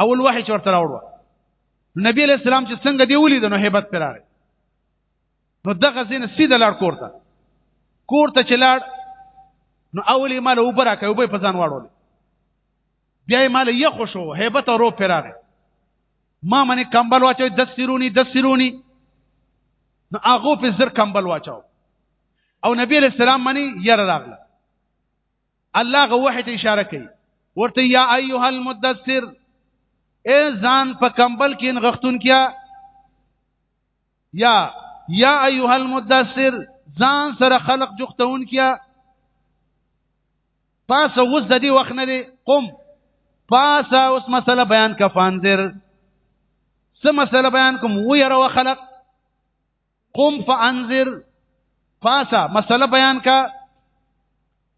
اول وحی چورته راوړو نبی علیہ السلام چې څنګه دی ولید نو hebat پر راغی نو دغه زین سیده لاړ کوړه کور ته چلاړ نو اولی مال او برا کوي وبې په ځان واړول بیا یې مال یې خوشو hebat او رو پراره ما منه کمبل واچو د سیرونی د سیرونی نو هغه په زر کمبل واچو او نبی علیہ السلام منی ير راغله الله غو وحی ته اشاره کوي ورته یا ایها المدثر ای ځان په کمبل کې نغختون کیا یا یا ایها المدثر ځان سره خلق جوختون کیا پاس اوس د دې وخت نه دی قم پاس اوس مسله بیان کا فانذر څه مسله بیان کوم و یره وخلق قم فانذر پاسا مسله بیان کا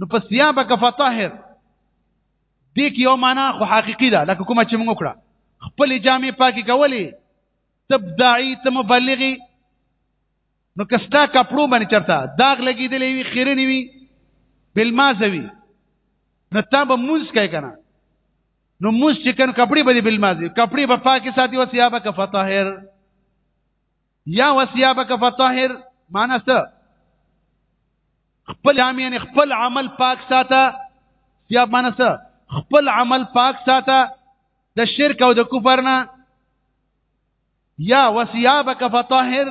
نو په ثيابک فطهر دې کې یو معنا خو حقيقي ده لکه کومه چې موږ وکړه خپل جامې پاکي کولې تبدعي ته مبلغي نو کستا کپړو باندې چرته داغ لګېدلې وي خیرنی وي بلمازوي نو تا به مونږ کوي کنه نو مونږ چې کنه کپړې به بلمازي کپړې به پاکي ساتي او ثيابک فطهر یا وسیابک فطهر معنا څه خپل عام یعنی خپل عمل پاک ساته سیاب معنا څه خپل عمل پاک ساته د شرک او د کفر نه یا وسیابک فطهر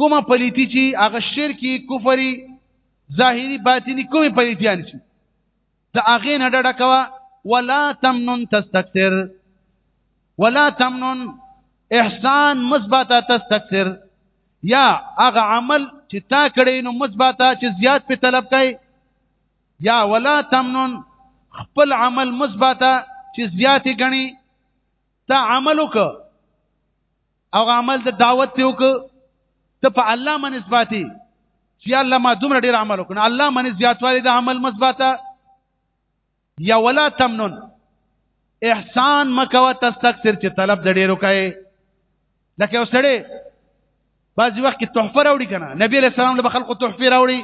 کومه پلیتی چې هغه شرکی کفری ظاهری باطنی کومه پلیتیان شي دا هغه نه ډډه کوا ولا تمنن تستكثر ولا تمنن احسان مثبته تستكثر یا هغه عمل چې تا کړی نو مثبته چې زیات په طلب کوي یا ولا تمنن خپل عمل مثبته چې زیات غني تا عمل وکړه او عمل د دعوت ته وک ته په الله من اثباتي چې الله ما دومره ډیر عمل وکړ الله من زیاتوالی د عمل مثبته یا ولا تمنن احسان مکوا تستكثر چې طلب د ډیرو کوي لکه وسړي بعضی وخت کې تحفه راوړي کنه نبی له سلام له خلکو تحفه راوړي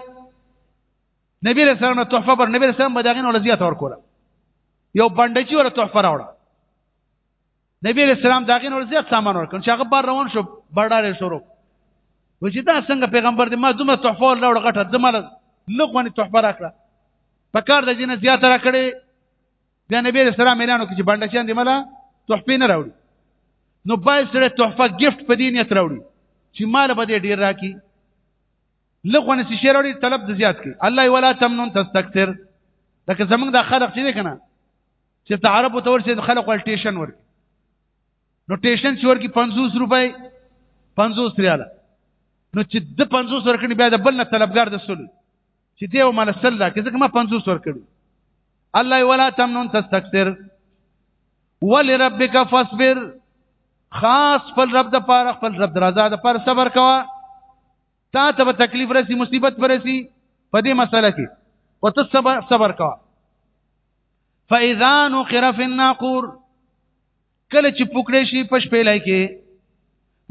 نبی له سلام له تحفه پر نبی له سلام بداغین ول زیات ور کوله یو بندچی ور تحفه راوړه نبی علیہ السلام داغه نور زیات سامان ورکړ چې هغه بار روان شو بردارې شروع و چې دا څنګه پیغمبر دې ما دومره تحفه لوړ غټه دمه لغونی تحفه راکړه په کار د جنې زیات راکړي بیا نبی علیہ السلام اعلان وکړ چې باندې چاندې مله تحفه نه راوړي نو باید سره تحفه گیفت په دې نیت راوړي چې مال به دې ډیر راکړي لغونه سي شروړي طلب د زیات کې الله ولا تمنون تستكثر لکه زمونږ د خلق چې کنه چې ته عربو ته ورسې خلک ول ټیشن ورکي نو ټیشن چې ورکي 50 روپۍ 50 ریاله نو چې د 50 ورکړي بیا د بل نه طلبګار د سل چې دیو مال سل دا کزه ما 50 ورکړي الله ولا تمنون تستكثر ولربك فاصبر خاص خپل رب د پاره خپل رب درازه د پاره صبر کوه تا ته به تکلیف رسی مصیبت برسی په دې مسله کې وته صبر صبر کا فاذا نقر في الناقور کله چې پکړې شي پښ پیلای کې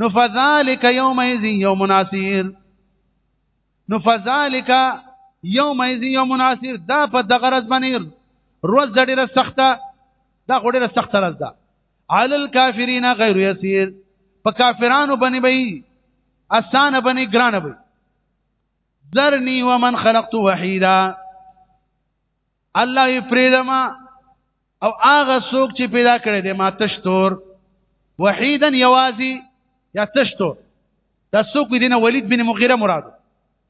نو فذالک یومئذ یوم ناصر نو فذالک یومئذ یوم ناصر دا په دغه ورځ باندې ورځ ډیره سخته دا خو ډیره سخته ورځ ده علی الکافرین غیر یسیر په کافرانو باندې به اسانه باندې ګرانه به ذرنی ومن خلقت وحیدا الله یې پریدما او هغه څوک چې پیدا کړی دی ما تشتور وحیدا یوازی یا تشتور دا څوک دینه ولید بن مغیره مراد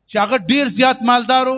چې هغه ډیر زیات مالدارو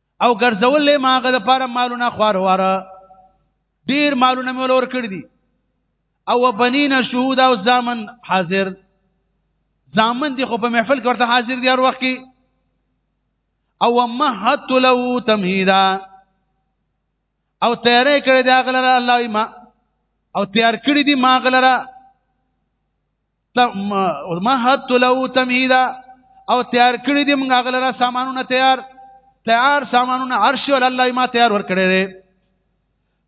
او ګرځولې ما هغه لپاره مالونه خوارواره ډیر مالونه مې ولور کړی دي او بنین شهود او زامن حاضر زامن دي خو په محفل کې ورته حاضر دي هر وخت کې او مهت له تمهیدا او تیارې کړې دا غلره الله ما او تیار کړې دي ما غلره ما حد له تمهیدا او تیار کړی دی موږ غلره سامانونه تیار تیار سامانونه عرش ول الله ما تیار ور کړی دی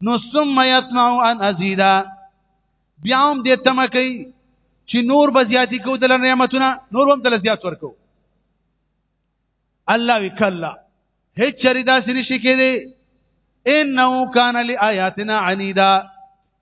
نو ثم يطمع ان ازيدا بیا هم دې تم کوي چې نور به زیاتی کو دل نعمتونه نور هم دل زیات ورکو الله وکلا هیڅ چری داسې نشي کېدی انه کان لآیاتنا عنیدا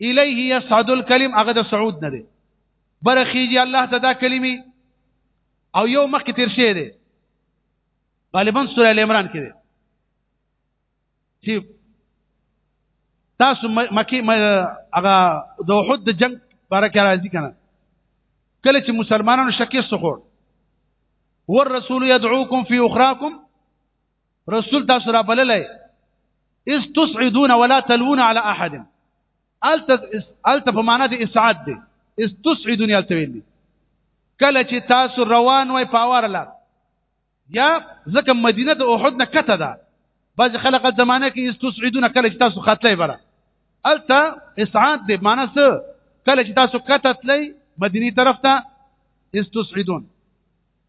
الیه یصعد الکلم هغه د سعود نه دی برخیږي الله ته دا کلمي او یو مخ کې تیر شي دی غالبا سوره ال عمران کې دی چې تاسو مکی هغه د وحد د جنگ باره کې راځي کنه کله چې مسلمانانو شکست خور والرسول يدعوكم في اخراكم رسول تاسو را بللای اس تصعدون ولا تلون على احد الت الت په معنا د اسعاد دی اس تصعدون یلته ویل کله چې تاسو روان وای پاور لا یا ځکه مدینه د احد نه کته ده بعض خلق زمانه کې اس تصعدون کله چې تاسو خطلې بره الت اسعاد دی معنا څه کله چې تاسو کته تلې مدینه طرف ته اس تصعدون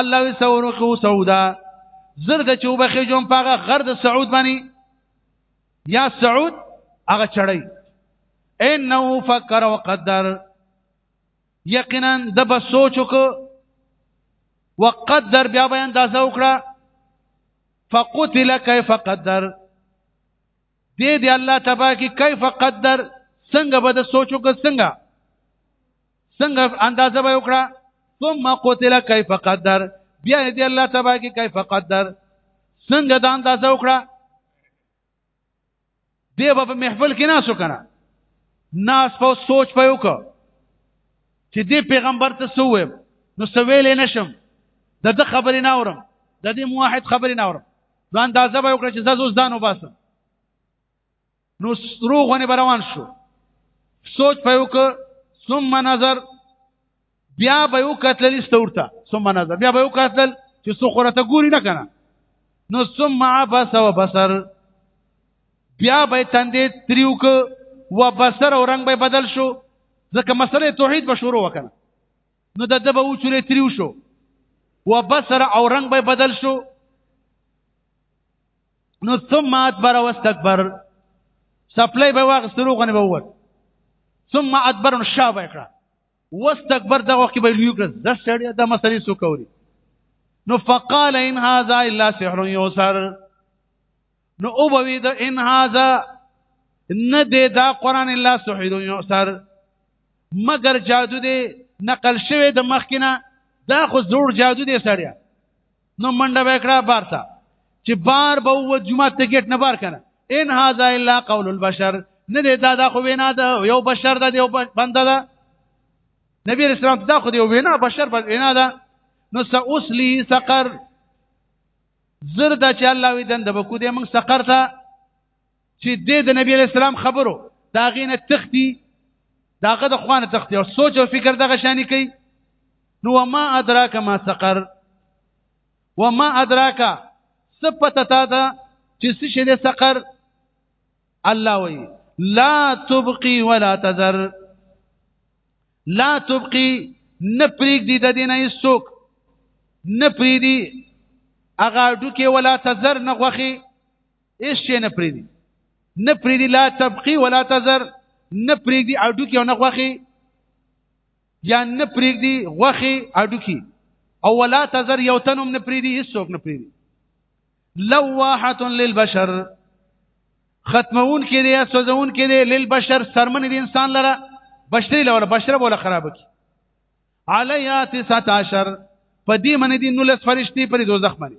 الله وسور خو سودا زرد چې وبخې جون پاغه غرد سعود باندې یا سعود هغه چړی انه فکر وقدر یقینا د بس سوچ وکړه وقدر بیا به اندازه وکړه فقتل كيف قدر دې دې الله تبا کی کیف قدر څنګه به د سوچو که څنګه څنګه اندازه به وکړه ثم قتل کیف قدر بیا دې الله تبا کې کیف قدر څنګه دا اندازه وکړه دی په محفل کې ناسو کنه ناس په سوچ په وکړه چې دې پیغمبر ته سوې نو سویل نشم د د خبرې نه اورم د دې موحد خبرې نه اورم نو اندازه به وکړه چې زه اوس ځان وباسم نو روغونه بروان شو سوچ په وک ثم نظر بیا به یو قتل لستورته ثم نظر بیا به یو قتل چې څو خورته ګوري نه کنه نو ثم عبس وبصر بیا به تندې تریوک وبصر او رنگ به بدل شو ځکه مسله توحید به شروع وکړه نو د دبه و چولې تریو شو وبصر او رنگ به بدل شو نو ثم ادبر واستكبر سپلای به واغ سترو غنه به ووت ثم ادبر نو شا به کړه واستكبر دغه وخت به لیو کړه د سړی د مسلې سو کوي نو فقال ان هذا الا سحر يوسر نو او بوي د ان هذا نه دی دا قران الا سحر يوسر مگر جادو دی نقل شوی د مخکینه دا خو زوړ جادو دی سړیا نو منډه وکړه بارته چې بار به و جمعه ته ګټ نه بار کنه ان هاذا الا قول البشر نه دی دا دا خو وینا ده یو بشر ده یو بنده ده نبی رسول الله دا خو دی وینا بشر بس وینا ده نو سوسلی سقر زرد چې الله وی دند بکو دې موږ سقر ته چې د د نبی علی السلام خبرو دا غینه تختی داغه د خوانه تختی او سوچ او فکر دغه شانی کوي نو ما ادراک ما سقر وما ادراک سپته تا دا چې څه شی د سقر الله وی لا تبقي ولا تذر لا تبقي نه پریګ دي د دینه هیڅوک نه پریدي اغه ډوکه ولا تذر نه غوخي هیڅ شي نه پریدي نه پریدي لا تبقي ولا تذر نه پریدي اډو کې نه غوخي یا نه پریدي غوخي اډو کې او ولا تذر یو تنم نه پریدي هیڅ څوک نه پریدي لواحه للبشر ختمون کې دی سوزون کې دی لیل بشر سرمن دی انسان لره بشری لور بشره بوله خراب کی علیات 17 پدې من دي نو لس فرشتي پر دوزخ باندې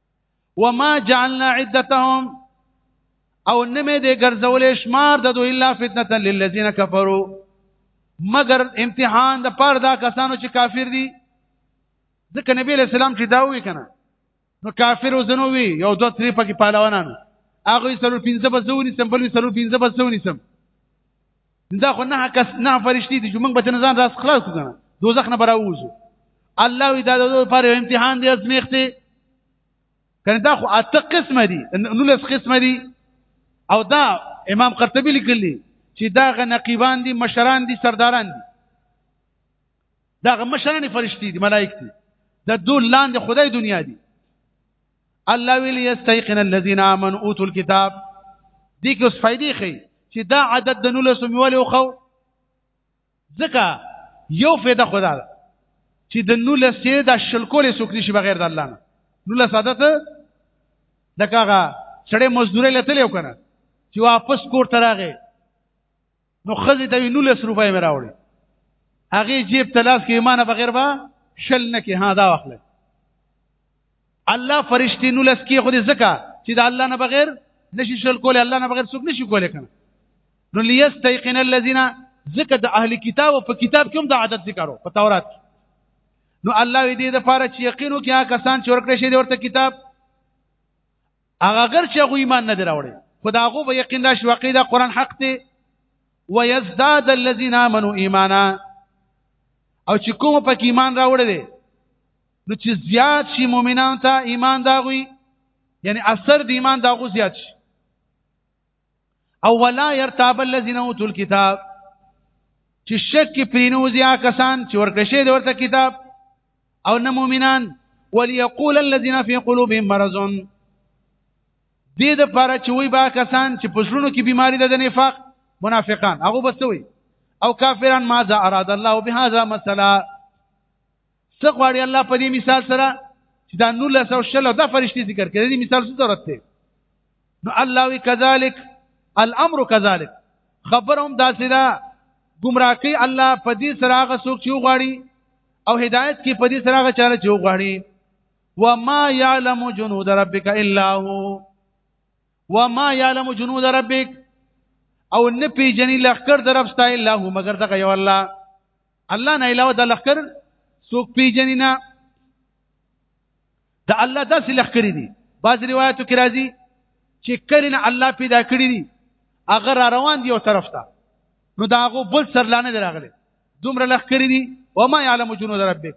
وما جعلنا عدتهم او نمه دې ګرځولې شمار د دوی الا فتنه للذین کفروا مگر امتحان د پاره دا کسانو چې کافر دي ځکه نبی له سلام چې دا وی کنه نو کافر وزنو وی یو دوه تری پکې پهلوانانو هغه سره 15 بسونی سم بل سره 15 بسونی سم دا خو نه کس نه فرشتي دي چې موږ به تنه ځان راس خلاص کړو دوزخ نه براوځو الله وی دا د لپاره امتحان دی ازمیخت دی کنه دا خو اته قسمه دي نولس قسمه دي او دا امام قرطبي لیکلی چې دا غ نقيبان دي مشران دي سرداران دي دا غ مشران فرشتي دي ملائک دي د دول لاندې خدای دنیا دي الله ویل یستيقن الذين امنوا اوتوا الكتاب دي کې اوس فائدې خي چې دا عدد د نولس میول او خو ځکه یو فایده خدا ده چې د نولس یې د شلکول سوک نشي بغیر د الله نه نولس عدد د کاغه سړې مزدوري لته لیو کنه چې واپس کور ته راغی نو خزه ته 19 روپۍ مې راوړې هغه جیب تلاس کې ایمانه بغیر با شل نه کې ها دا واخله الله فرشتي 19 کې خو دې زکه چې د الله نه بغیر نشي شل کول الله نه بغیر څوک نشي کولای کنه نو ليستيقن الذين زکه د اهل کتاب او په کتاب کې هم د عادت ذکرو په تورات نو الله دې د پاره چې یقینو کې هغه کسان چې ورکړي شي ورته کتاب هغه غر چې هغه ایمان نه دراوړي خدا هغه به یقین راشي واقعي دا قران حق دی ويزداد الذين امنوا ایمانا او چې کوم په ایمان راوړل دي نو چې زیات شي مؤمنان ته ایمان داغوي یعنی اثر د ایمان داغو زیات شي او ولا يرتاب الذين اوتوا الكتاب چې شک پرینوزیا کسان چې ورکړی شوی ورته کتاب او نه مؤمنان وليقول الذين في قلوبهم مرض دې د پاره چې وي با کسان چې پسړونو کې بيماري ده د نفاق منافقان هغه بسوي او کافران ماذا اراد الله بهذا مثلا څه غواړي الله په دې مثال سره چې دا نو له سو شل د فرشتي ذکر کړي دې مثال څه ضرورت دی نو الله وی کذالک الامر کذالک خبرهم داسې دا گمراه کوي الله په دې سره هغه څوک چې غواړي او هدایت کې په دې سره هغه چاله چې غواړي وما يعلم جنود ربك الا هو وما يعلم جنود ربك او نه پیجنې لخر درپستا الا هو مگر دغه یو الله الله نه علاوه د لخر څوک پیژنې نه د الله داسې لخر دي بعض روایتو کې راځي چې کله الله پیدا کړی دي هغه را روان دی یو طرف ته نو دا هغه بل سر لانه دراغله دومره لخ کړی دي و ما يعلم جنود ربك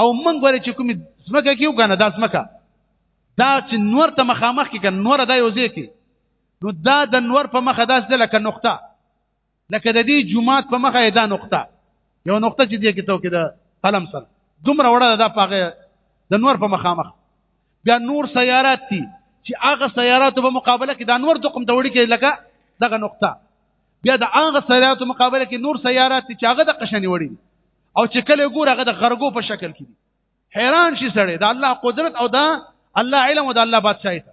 او من غواړي چې کوم زمکه کیو کنه دا زمکه دا چې نور ته مخامخ کې کنه نور دا یو ځای کې نو دا د نور په مخه داس ده لکه نقطه لکه د دې جمعات په مخه دا نقطه یو نقطه چې دې کې تو کې د قلم سره دومره وړه ده پاغه د نور په مخامخ بیا نور سیارات دي چې هغه سیاراتو په مقابله کې د نور د کوم توړي کې لکه دغه نقطه بیا د هغه سیاراتو مقابله کې نور سیارات چې هغه د قشنې وړي او چې کله ګور هغه د غرګو په شکل کې دي حیران شي سړی د الله قدرت او د الله علم او د الله بادشاہي ته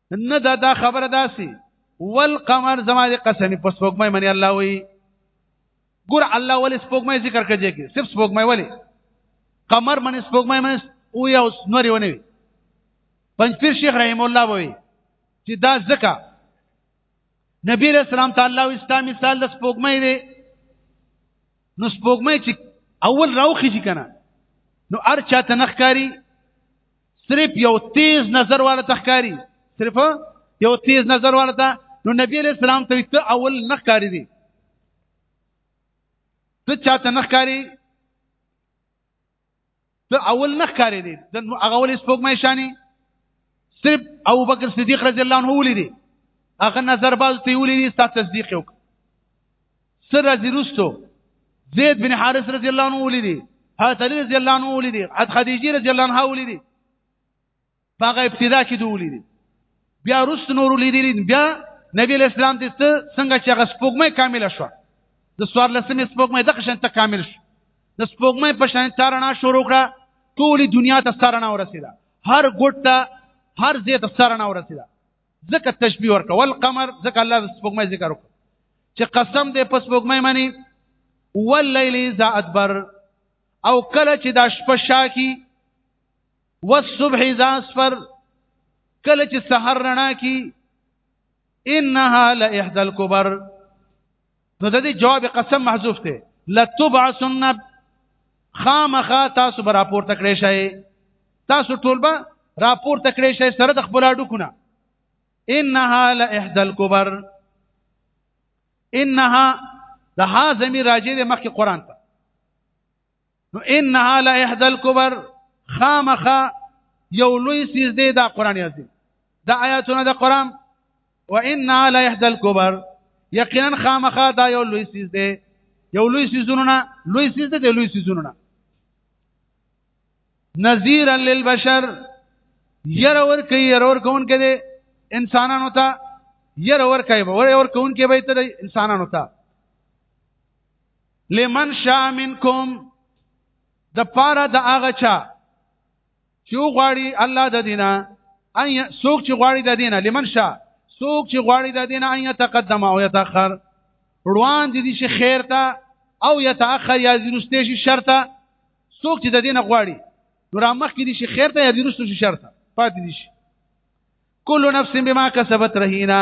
نه دا دا خبره داسي والقمر زما دې قسم په سپوږمۍ باندې الله وي ګور الله ولې سپوږمۍ ذکر کوي کې صرف سپوږمۍ ولې قمر باندې سپوږمۍ باندې او یو نوري ونی وي پنځپیر شیخ رحم الله وي چې دا ځکه نبی رسول الله تعالی او اسلام مثال د سپوږمۍ دی نو سپوږمۍ چې اول راوخی چې کنه نو ار چاته نخکاری صرف یو تیز نظر والا تخکاری صرف یو تیز نظر والا تا نو نبی علیہ السلام ته ته اول نخکاری دی ته چاته نخکاری ته اول نخکاری دی د هغه ول سپوږ مې شانی صرف ابو بکر صدیق رضی الله عنه ولیدي هغه نظر باز ته ولیدي ستاسو تصدیق وکړه سر رضی رستو زید بن حارث رضی الله عنه ولیدي حضرت علی رضی الله عنه ولیدي حضرت خدیجه رضی الله عنها ولیدي هغه ابتدا کې دوه ولیدي بیا رست نور ولیدي بیا نبی اسلام دې څنګه چې هغه سپوږمۍ کامله شو د سوار لسمې سپوږمۍ دغه شان ته کامل شو د سپوږمۍ په شان تارنا شروع کړه ټولې دنیا ته سرنا ورسیده هر ګټ ته هر زیت سرنا ورسیده ځکه تشبیه ورکړه ول قمر ځکه الله د سپوږمۍ ذکر وکړ چې قسم دې په سپوږمۍ باندې والليل اذا ادبر او کله چې دا شپه شاکی والصبح اذا اسفر کله چې سحر رڼا کی انها لاحد الكبر نو د دې جواب قسم محذوف دی لتبعثن خامخا تاسو به راپور تکړه شئ تاسو ټول به راپور تکړه شئ سره د خپل اډو کونه انها لاحد الكبر انها د ها زمي راجي د مخکې قران ته نو انها لا احد الكبر خامخه یو لوی سیز دی دا قران عظیم دا آیاتونه د قران وانها لا احد الكبر یقینا خامخه دا یو لوی سیز دی یو لوی سیزونه لوی سیز دی لوی سیزونه نذیر للبشر ير ور کوي ير ور کون کې دي انسانانو ته ير ور کوي ور ور کون کې به ته انسانانو ته لمن شاء منکم د پاره د هغه چا چې غواړي الله د دینه ان سوق چې غواړي د دینه لمن شاء سوق چې غواړي د دینه ان يتقدم او يتاخر روان دي شي خیر ته او يتاخر یا زیرسته شي شر ته سوق چې د دینه غواړي نو را مخ کې دي شي خیر ته یا زیرسته شي شر ته پاتې دي شي کل نفس بما کسبت رهینا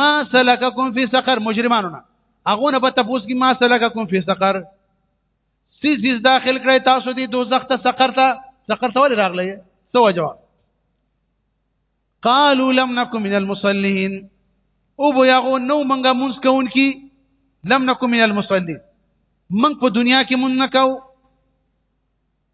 ما سلککم فی سقر مجرمانو نه هغه نه پته پوس کی ما سلککم فی سقر سیز سیز داخل کړی تاسو دی دوزخ ته سقر ته سقر ته ولې راغلی سو جواب قالوا لم نكن من المصلين او بو یغو نو منګه مونږ کون کی لم نكن من المصلين من په دنیا کې مونږ نکاو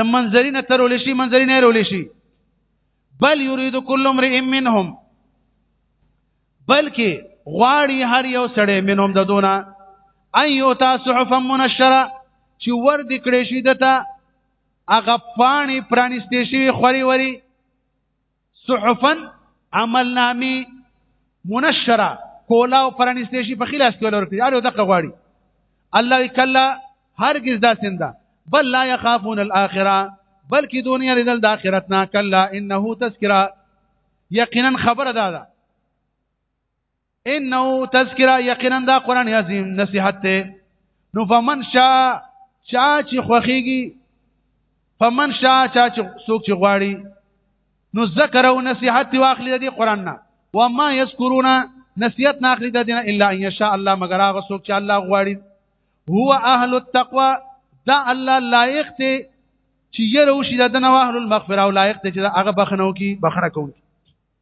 د منظرینه تر ولې شي منظرینه رولې شي بل یرید کل امرئ منهم بلکې غواړي هر یو سړی منهم د دونه ايو تا صحفا منشره چې ور د کړې شي دته هغه پانی پرانستې شي خوري وري صحفا عمل نامی منشره کولا او پرانیستې شي په خلاص کې ولور کړی اړو دغه غواړي الله کلا هرگز دا سنده بل لا يخافون الاخره بلکې دنیا لیدل د آخرت نه کلا انه تذکرہ یقینا خبره ده انه تذکرہ یقینا دا قران عظیم نصیحت ته نو فمن شا چا چې خوخیږي فمن شا چا چې څوک چې غواړي نو ذکر او نصيحت واخلي د قران نه وما يذكرون نصيحت نه اخلي د دین الا ان شاء الله مگر هغه څوک چې الله غواړي هو اهل التقوى دا الله لایق دی چې یره وشي د نو اهل المغفره او لایق دی چې هغه بخنو کی بخره کوي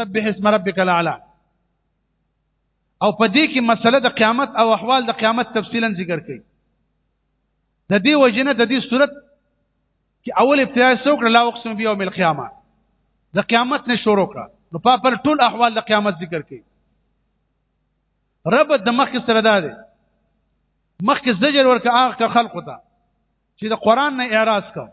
سبح اسم ربک الاعلى او په دې کې مسله د قیامت او احوال د قیامت تفصیلا ذکر کړي د دې وجنه د دې صورت کې اول ابتدا سوکړه لا اقسم بیوم القیامه د قیامت نه شروع کړه نو په پر ټول احوال د قیامت ذکر کړي رب د مخ سره دا دی مخ زجر ورکه اخ خلق ته چې د قران نه اعتراض کوي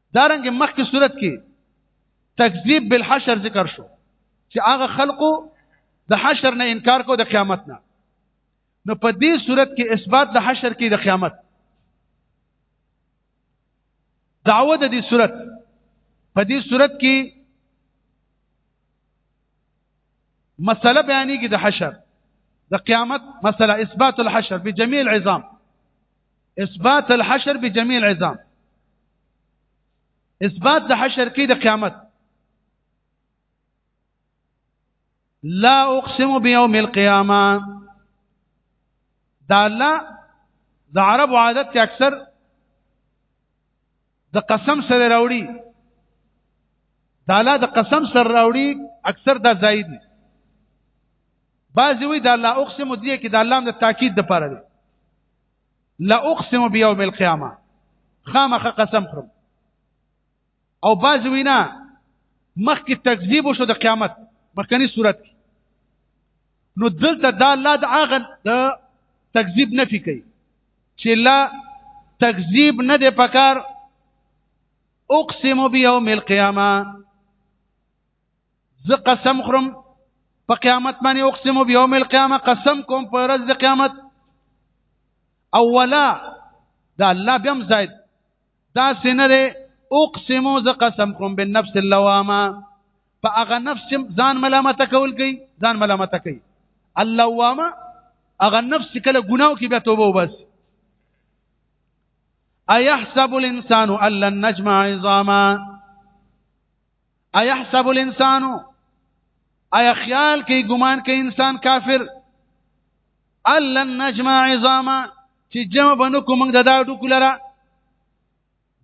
دارنګ مخکې صورت کې تکذیب بالحشر ذکر شو چې هغه خلقو د حشر نه انکار کو د قیامت نه نو په دې صورت کې اثبات د حشر کې د قیامت دعوه د دې صورت په دې صورت کې مسله بیانېږي د حشر د قیامت مسله اثبات الحشر بجميع العظام اثبات الحشر بجميع العظام اثبات د حشر کې د قیامت لا اقسم بيوم القيامه دا لا د عرب عادت اکثر د قسم سره راوړي دا لا د قسم سره راوړي اکثر دا زائد دي بعضی وی دا لا اقسم دې کې دا لام د تاکید د پاره دی لا اقسم بيوم القيامه خامخ قسم خرم او باز وینا مخکې تکذیب وشو د قیامت مخکنی صورت نو دلته دا لا د هغه د تکذیب نفي کوي چې لا تکذیب نه دی پکار اقسم بيوم القيامه زه قسم خورم په قیامت باندې اقسم بیوم القیامه قسم کوم په ورځ د قیامت اولا دا الله بهم زائد دا سنره اقسم ز قسم کوم بالنفس اللوامه په هغه نفس ځان ملامت کول کوي ځان ملامت کوي اللوامه هغه نفس کله ګناو کې بیا توبه وبس ايحسب الانسان ان لن نجمع عظاما ايحسب الانسان اي خیال کوي ګمان کوي انسان کافر الن نجمع عظاما چې جمع بنو کوم د دا ډکو لره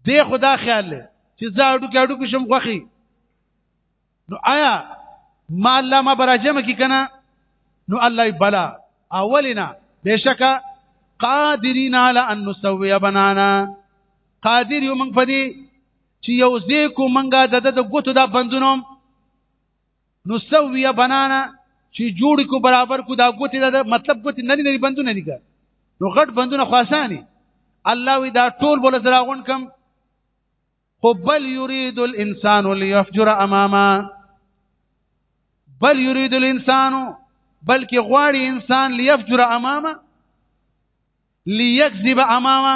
دی خدا خیال لري چې زه اډو کې اډو کې شم غوخي نو آیا ما الله ما براجم کې کنه نو الله بلا اولنا بشکا قادرین علی ان نسوی بنانا قادر یو موږ پدی چې یو ځې کو منګه د د ګوتو دا بندونو نو سویه بنانا چې جوړ کو برابر کو دا ګوتې دا مطلب ګوتې نه لري بندونه دي نو غټ بندونه خاصانی الله وی دا ټول بوله زراغون کم خو بل یرید الانسان ليفجر اماما بل یرید الانسان بلکې غواړي انسان ليفجر اماما ليكذب اماما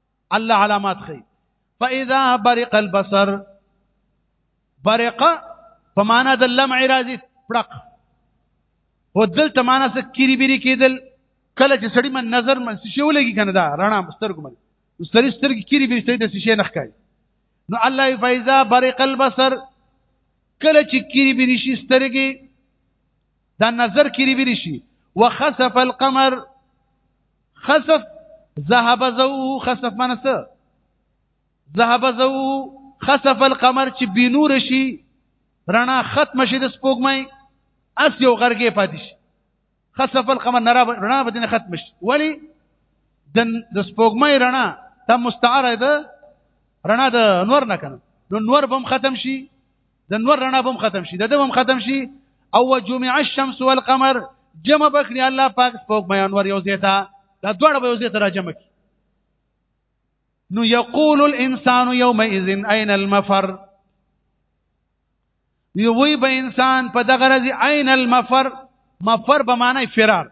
الله علامات خي فاذا برق البصر برق په معنا د لمع راځي پړق او دلته معنا څه کیری بیری کېدل کله چې سړی من نظر من شي ولګي کنه دا رڼا مسترګو من مستری سترګې کیری بیری سترګې د شي نه ښکاري نو الله فاذا برق البصر کله چې کیری بیری شي سترګې دا نظر کیری بیری شي وخسف القمر خسف ذهب زو خسف معنی څه ذهب زو خسف القمر چې بنور شي رڼا ختم شي د سپوږمۍ اس یو غرګې پاتې شي خسف القمر نرا رڼا به نه ختم شي ولی د د سپوږمۍ رڼا ته مستعاره ده رڼا د نور نه کنه نو نور بم ختم شي د نور رڼا بم ختم شي د دم ختم شي او جمع الشمس والقمر جمع بخني الله پاک سپوږ مې انور یو زیتا دا دوړه به یو زیتا را جمع کی نو یقول الانسان یومئذ اين المفر یو وی به انسان په دغه ورځ اين المفر مفر به معنی فرار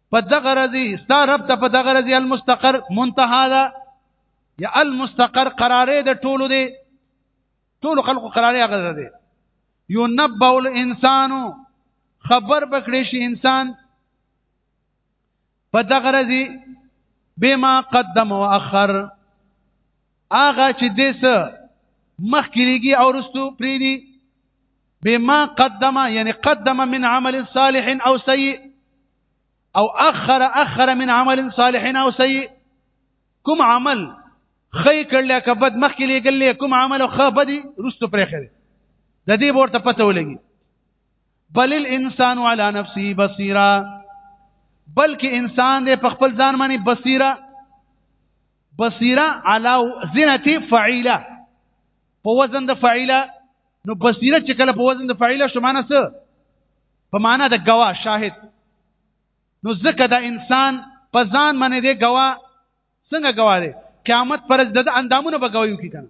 په دغه رضی ستا رب ته په دغه رضی المستقر منتها ده یا المستقر قرارې د ټولو دی ټولو خلقو قرارې هغه ده یو نبو الانسان خبر بکړې شي انسان په دغه رضی بما قدم واخر هغه چې دې څه مخ کېږي او رستو پری دي بما قدم یعنی قدم من عمل صالح او سیئ او اخر اخر من عمل صالح او سیئ کوم عمل خی کړل که بد مخ کې لګل کوم عمل خو بدی رستو پرې خره د دې ورته پته ولګي بل الانسان على نفسه بصيرا بلکې انسان دې په خپل ځان باندې بصيرا بصیره علا زنت فعیله په وزن د فعیله نو بصیره چې کله په وزن د فعیله شو معنا څه په معنا د گوا شاهد نو ځکه د انسان په ځان باندې د گوا څنګه گوا دی قیامت پر د اندامونو بګویو کی کنه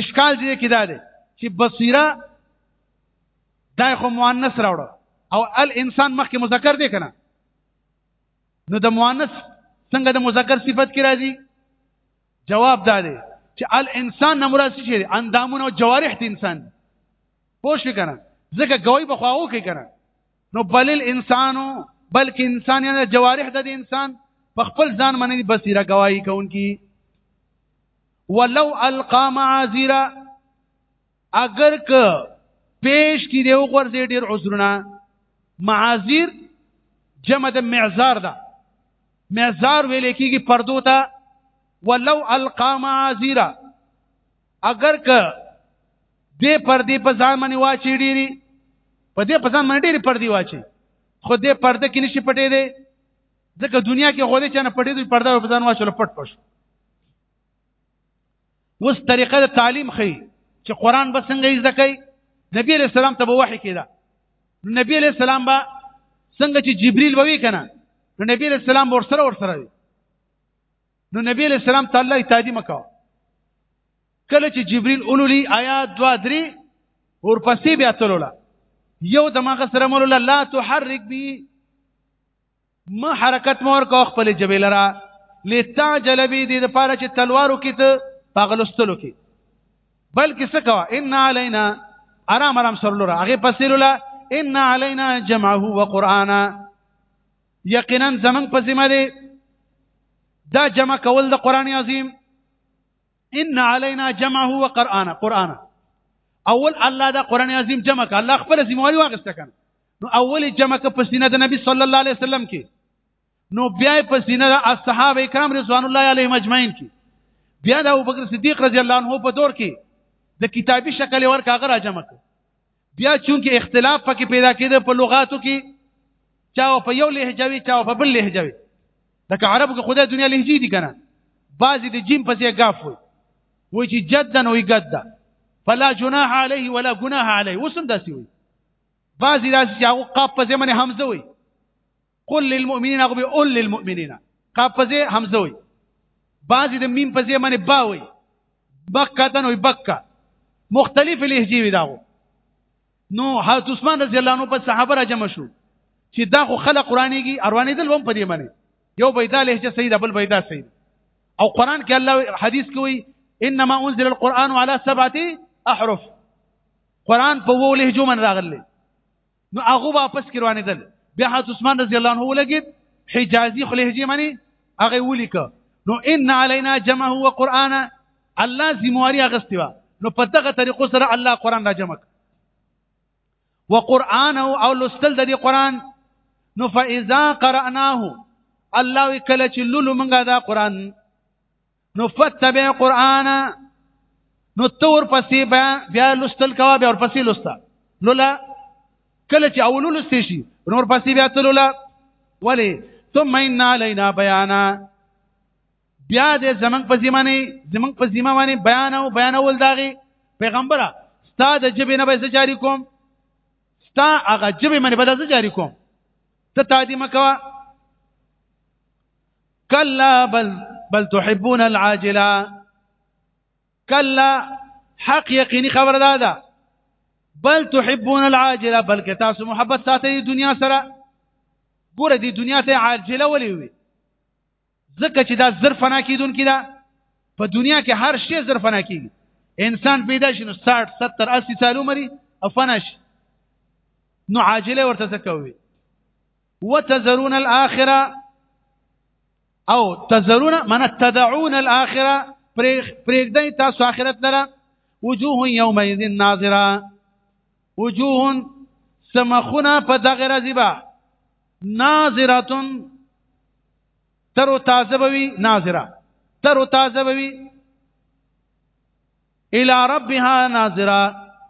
اشکال دې کې دا دی چې بصیره دا خو مؤنث راوړو او الانسان مخکې مذکر دی کنه نو د مؤنث څنګه د مذکر صفت کې راځي جواب دا دی چې الانسان نه مراد څه دی اندامونه او جوارح د انسان پوه شو کنه ځکه ګوي به خواو کوي کنه نو بل الانسانو بلکې انسان یا جوارح د انسان په خپل ځان باندې بصیره گواہی کوونکی ولو القا معاذرا اگر که پیش کی دی وګورځي ډیر عذرونه معاذیر جمع د معذار ده معذار ویل کیږي پردو ته ولو القا معاذرا اگر که دې پردې په ځان باندې واچي ډيري په دې په ځان باندې ډيري پردې واچي خو دې پرده کې نشي پټې دي ځکه دنیا کې غوړې چانه پټې دي پرده په ځان واچول پټ پښ وس طریقه د تعلیم خي چې قران به څنګه یې زکای نبی علیہ السلام ته به وحی کیده نبی علیہ السلام با څنګه چې جبرئیل ووی کنه نو نبی علیہ السلام ورسره ورسره وی نو نبی علیہ السلام تعالی تعالی مکو کله چې جبرئیل اولولي آیات دوا درې ورپسې بیا تلولا یو دماغ سره مولا لا تحرک بی ما حرکت مور کو خپل جبه لرا لتا جلبی دې د پاره چې تلوارو کې ته پاغلستلو کې بلکې څه کوا ان علینا آرام آرام سره لره هغه پسیلولا ان علینا جمعه وقرانا یقینا زمنګ په ذمہ دی دا جمع کول د قران عظیم ان علینا جمعه وقرانا قرانا اول الله دا قران عظیم جمع ک الله خپل ذمہ واري واغسته کنه نو اولی جمع ک په سینه د نبی صلی الله علیه وسلم کې نو بیا په سینه د اصحاب کرام رضوان الله علیهم اجمعین کې بیا د ابوبکر صدیق رضی الله عنه په دور کې د کتابي شکل ور کاغه را جمع ک بیا چونکه اختلاف پکې پیدا کېده په لغاتو کې چا په یو لهجه وی چا په بل لهجه وی د عربو کې خدای دنیا لهجې دي کنه بعضی د جیم پسې غاف وي وای چې جدا وي جدا فلا جناح عليه ولا جناح عليه وسم داسي وي بعضی راځي چې هغه قاف په ځمنه حمزه وي قل للمؤمنین هغه به قل للمؤمنین قاف په ځې حمزه وي بعضی د میم په ځمنه با وي بکه تنوي بکه مختلف لهجې وي داو نو حضرت عثمان رضی الله عنه په صحابه را جمع شو چې دا خو خلق قرانيږي اروانې دل هم په دې معنی یو بيدا لهجه سید بل بيدا سید او قران کې الله حدیث کوي انما انزل القران على سبعه احرف قران په وو لهجو من راغلی نو هغه واپس کې روانې دل بیا حضرت عثمان رضی الله عنه ولګید حجازي خو لهجه معنی هغه ولیک نو ان علينا جمعه وقرانا الله زمواري اغستی وا نو په دغه طریقو سره الله قران را جمع وقران او لستل د قران نو فاذا قراناه الله وکله چې لولو منګه دا قران نو فتبع قران نو تور پسې بیا بیا لستل کوا بیا ور پسې لستا نو لا کله چې اولو لستې شي نور پسې بیا تلو لا ولی ثم ان علينا بيانا بیا دې زمنګ په ذمہ نه زمنګ په ذمہ باندې بیان او بیان ول داغي پیغمبره ستا د جبې نه به جاری کوم ستا هغه جبې باندې به جاری کوم ته تعدیم کوا کلا بل بل تحبون العاجله کلا حق یقیني خبر ده ده بل تحبون العاجله بلکې تاسو محبت ساتي د دنیا سره ګوره د دنیا ته عاجله ولې وي ځکه چې دا زر فنا کیدون کیدا په دنیا کې هر شی زر فنا کیږي انسان پیدا شي نو 60 70 80 سال عمر افنش نو عاجله ورته څه کوي وتذرون الاخره او تذرون من تدعون الاخره پرېږدئ تاسو آخرت لره وجوه یومئذ ناظره وجوه سمخونه په دغه ورځې به ناظره تر تازه بوي ناظره تر تازه بوي الى ربها ناظره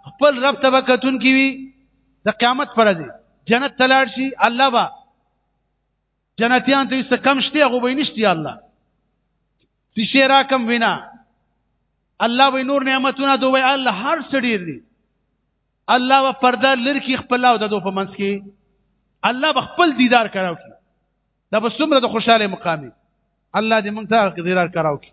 خپل رب ته وکتون کی وی د قیامت پر ورځ جنت تلاړ شي الله با جنتیان ته څه کم شته هغه به نشته الله تشه را کم وینا الله وی نور نعمتونه دوی الله هر څه ډیر دي الله و پرده لرکی خپل او د دو په منځ کې الله به خپل دیدار کراو کی دا به څومره د خوشاله مقامي الله دې موږ ته دیدار کراو کی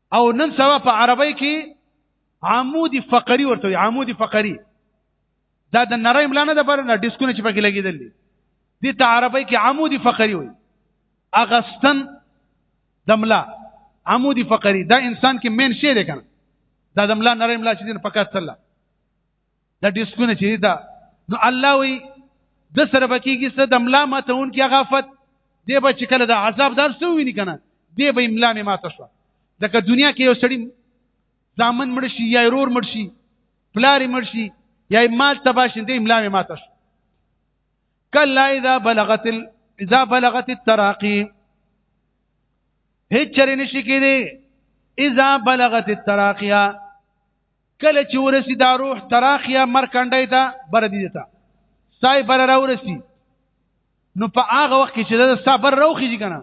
او نن سبا په عربی کې عمود فقری ورته وي عمود فقری دا د نری ملا نه د پر نه ډیسکونه چې پکې لګیدل دي د ته عربی کې عمود فقری وي اغستن دملا عمود فقری دا انسان کې مین شی دی کنه دا دملا نری ملا چې دین فقط صلی دا ډیسکونه چې دا نو الله وی د سره بکیږي څه د ملا ماتون کې غافت دی به چې کله د عذاب دار سو ویني کنه دی به ملا مې ماته شو دغه دنیا کې یو سړی ځامن مړ شي یا رور مړ شي پلاری مړ شي یا مال تباشین دی ملا مې ماته شو کلا اذا بلغت ال... اذا بلغت التراقي هیڅ چرې نشي کېږي اذا بلغت التراقيه کله چې ورسی دا روح تراخیا مرکنډی ته بر دی ته سای بر راورسی نو په هغه وخت کې چې دا صبر روخی کنه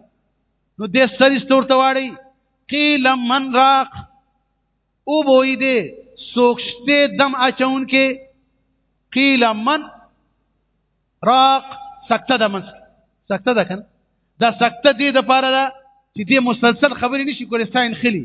نو د سری ستورته واړی قیل من راق او بوئی دے سوکشتے دم اچون کے قیل من راق سکته ده منس سکته ده کنه دا سکته دې د پاره ده چې دې مسلسل خبرې نشي کولای ستاین خلی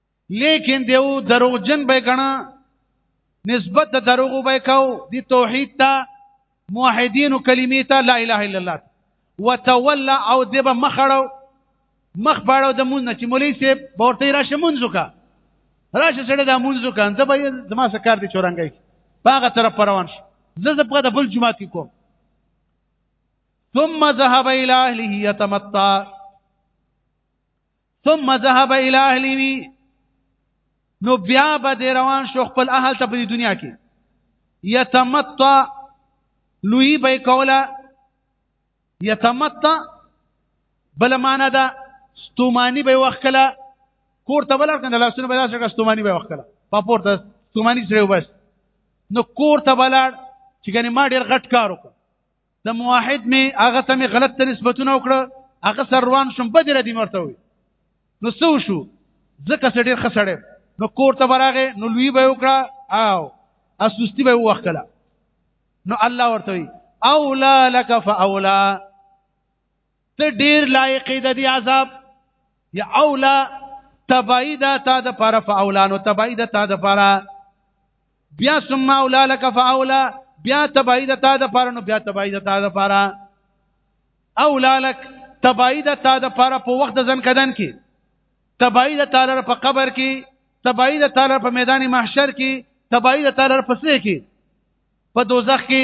لیکن دیو دروغجن به کنا نسبت د دروغ به کو دی توحید ته موحدین کلمې ته لا اله الا الله وتولى او دی به مخړو مخ باړو د مونږ چې مولوی سیب ورته راشه مونږ کا راشه سره د مونږ کا ته به زما سره کار دي چورنګي باغه طرف روان شو زه زه په بل جمعه کې کوم ثم ذهب الى اهله يتمتع ثم ذهب الى اهله نو بیا به د روان شو خپل اهل ته په دنیا کې یتمتع لوی به کولا یتمتع بل معنا دا ستومانی به وکړه کور ته بلار کنه لاسونه به لاسه ستومانی به وکړه په پورته ستومانی سره وبس نو کور ته بلار چې ګنې ما ډیر غټ کار وکړ د موحد می هغه ته می غلط نسبتونه وکړه هغه سر روان شم بدره دی مرته وي نو سو شو ځکه چې ډیر خسړې نو کور ته براغه نو لوی به وکړه او اسوستی به وکړه نو الله ورته وي اولا لك فاولا ته ډیر لایق د دې عذاب یا اولا تبعی دا تا د پر فاولانو تبعی دا تا د پر بیا ثم اولا لك فاولا بیا تبعی دا تا د پر نو بیا تبعی دا تا د پر اولا لك تبعی دا تا د پر په وخت ځن کدن کې تبعی دا تعالی په قبر کې تبعی دا تعالی په میدان محشر کې تبعی دا تعالی په سې کې په دوزخ کې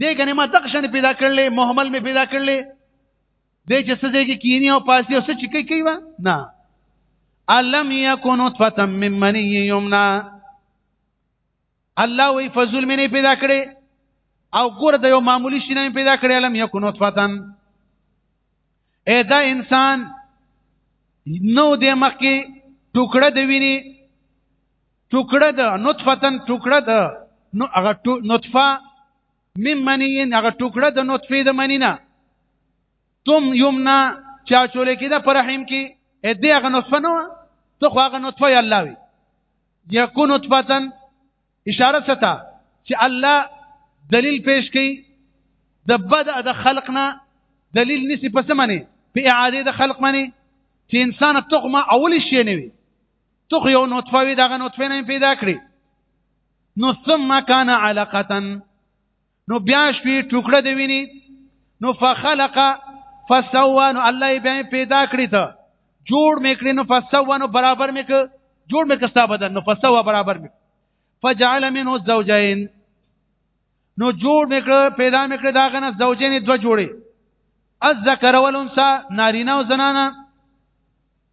دې کنه ما تقشن پیدا کړلې محمل می پیدا کړلې دې چې څه دې کې کینی او پاسی او څه چې کوي کوي نه الم یکون نطفه من منی یمنا الله وی فضل می نه پیدا کړې او ګور د یو معمولی شینه پیدا کړې الم یکون نطفه اې دا انسان نو دې مخکې ټوکړه د ویني ټوکړه ده نطفتن ټوکړه ده نو هغه نطفه مم منین هغه ټوکړه د نطفه د منینا تم یمنا چا چولې کې د پرحیم کې اې دې هغه نطفه نو ته خو هغه نطفه یا الله وي یکون نطفتن اشاره ستا چې الله دلیل پیش کړي د بدا د خلقنا دلیل نسی پس منی په اعاده د خلق منی چې انسان تخمه اول شي نه وي تو خو یو نطفه وي دغه نطفه نه پیدا کړي نو ثم کان علقه نو بیا شوی ټوکړه دی ویني نو فخلق فسوا نو الله بیا پیدا کړی ته جوړ میکړي نو فسوا نو برابر میک جوړ میک ستا بدن نو فسوا برابر میک فجعل منه الزوجين نو جوړ میکړه پیدا میکړه دا غنه زوجین دو جوړي الذکر والانثى نارینه او زنانه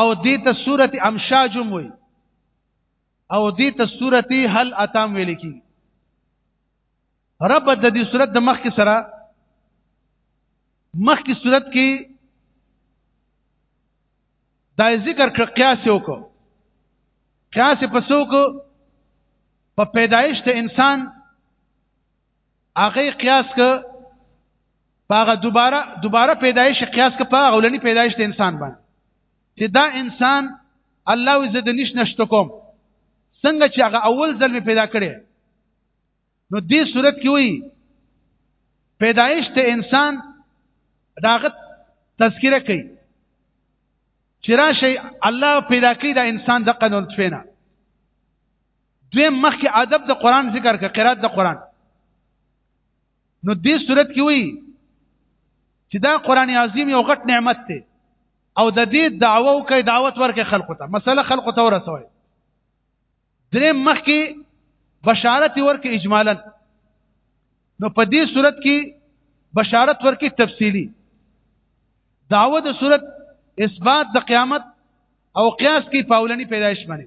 او دې ته سوره امشاج وي او دې ته سوره هل اتام ویل کی رب د دې سوره د مخ کې سره مخ کې سوره کې دا ذکر کړ قیاس وکړو قیاس په څوک په پیدایش ته انسان هغه قیاس ک هغه دوباره دوباره پیدایش قیاس ک په غولنی پیدایش د انسان باندې چې دا انسان الله عز وجل نشته کوم څنګه چې هغه اول ځل می پیدا کړي نو دې صورت کې وي پیدایش ته انسان داغه تذکره کوي چې راشي الله پیدا کړي دا انسان د قانون تفینا دویم مخکې ادب د قران ذکر ک قرات د قران نو دې صورت کې وی چې دا قران عظیم یو غټ نعمت دی او د دې دعوه او کې دعوت ورکې خلکو ته مسله خلکو ته ورسوي درې مخکې بشارت ورکې اجمالا نو په دې صورت کې بشارت ورکې تفصیلی دعوه د صورت اثبات د قیامت او قیاس کې پاولنی پیدایش باندې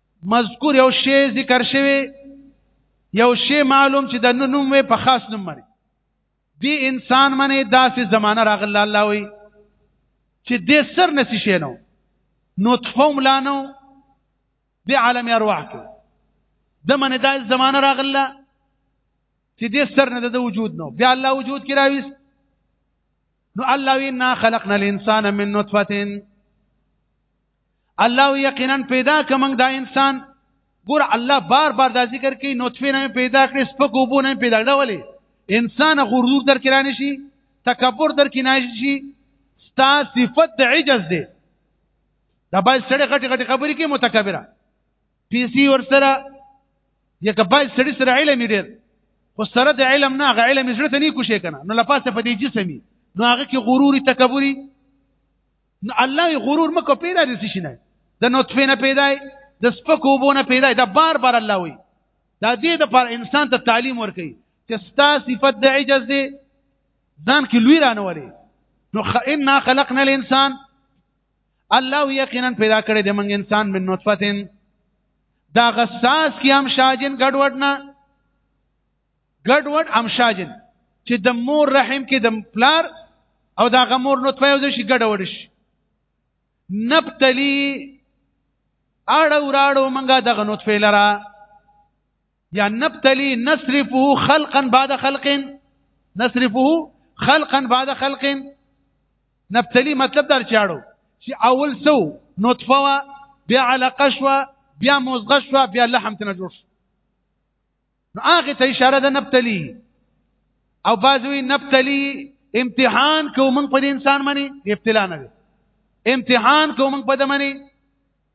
مذکور یو شی ذکر شوی یو شی معلوم چې د نوم په خاص نوم باندې دی انسان باندې داسې زمانہ راغله الله وي چې د سر نسی شي نو نطفه ملانو د عالم ارواح کې د من دا زمانہ راغله چې د سر نه د وجود نو بیا الله وجود کې راويست نو الله وینا خلقنا الانسان من نطفه الله یقینا پیدا کوم دا انسان ګور الله بار بار دا ذکر کوي نطفه نه پیدا کړې سپکو بو نه پیدا ډولې انسان غرور در کران شي تکبر در کې نه شي ستا صفت عجز دی دا بل سړی غټي غټي خبرې کوي متکبره پیسې ورسره یا کبای سړی سره علم ډیر خو سره د علم نه غ علم زړه ته نه کوشي کنه نو لپاسه په دې جسمي نو هغه کې غرور تکبوري نو الله غرور مکو پیدا دي شي نه د نطفه نه پیدای د سپکو بونه پیدای دا بار بار الله وي دا دې د پر انسان ته تعلیم ورکي چې ستا صفت د عجز دي ځان کې لوی رانه ولي نو ان خلقنا الانسان الله یقینا پیدا کړی د موږ انسان من نطفه دا غساس کی هم شاجن ګډوډ نه ګډوډ هم شاجن چې د مور رحم کې د پلار او دا غمور نطفه یو ځای شي ګډوډ شي نبتلی اړه وراړو منګه دغه نطفه لرا یا نبتلی نصرفه خلقا بعد خلق نصرفه خلقا بعد خلق نبتلی مطلب در چاړو چې اول سو نطفه وا بیا علقه شو بیا مزغه شو بیا لحم تنه جوړ شو نو هغه ته اشاره ده نبتلی او بعضوی نبتلی امتحان کو موږ په انسان باندې ابتلا نه امتحان کو موږ په دمنه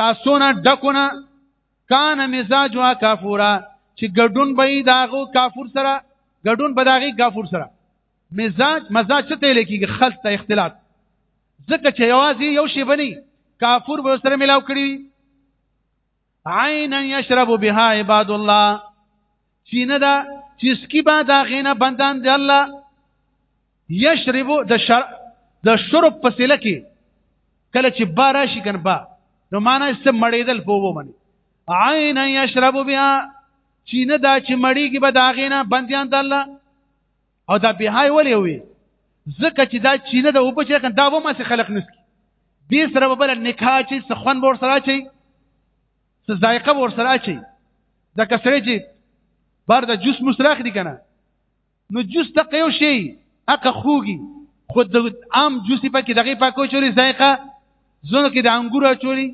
کاسونه ډکونه کان مزاجها کافورا چې ګډون به داغو کافور سره ګډون به داغي کافور سره مزاج مزاج څه ته لیکي خلط ته اختلاط ځکه چې یوازې یو شی بني کافور به سره ملاو کړی عینا یشرب بها عباد الله چې نه دا چې سکی با دا غینه بندان دی الله یشربو د شر د شرب په سله کې کله چې با راشي کنه با نو معنا یې سم مړېدل په وو باندې عین یشرب بیا چې نه دا چې مړیږي به دا غینه بندیان د الله او دا بهای ولې وي ځکه چې دا چې نه دا وبو چې کنه دا و ما سي خلق نسکی دې سره به بل نکاح چې سخن بور سره چي څه ذایقه ور سره اچي دا کسره چې بار د جوس مسراخ دي کنه نو جوس د قیو شي اقه خوږي خود د عام جوسي پکې دغه پاکو چوري ذایقه زونه کې د انګورو چوري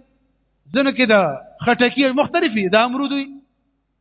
زونه کې د خټکی مختلفي د امرودوي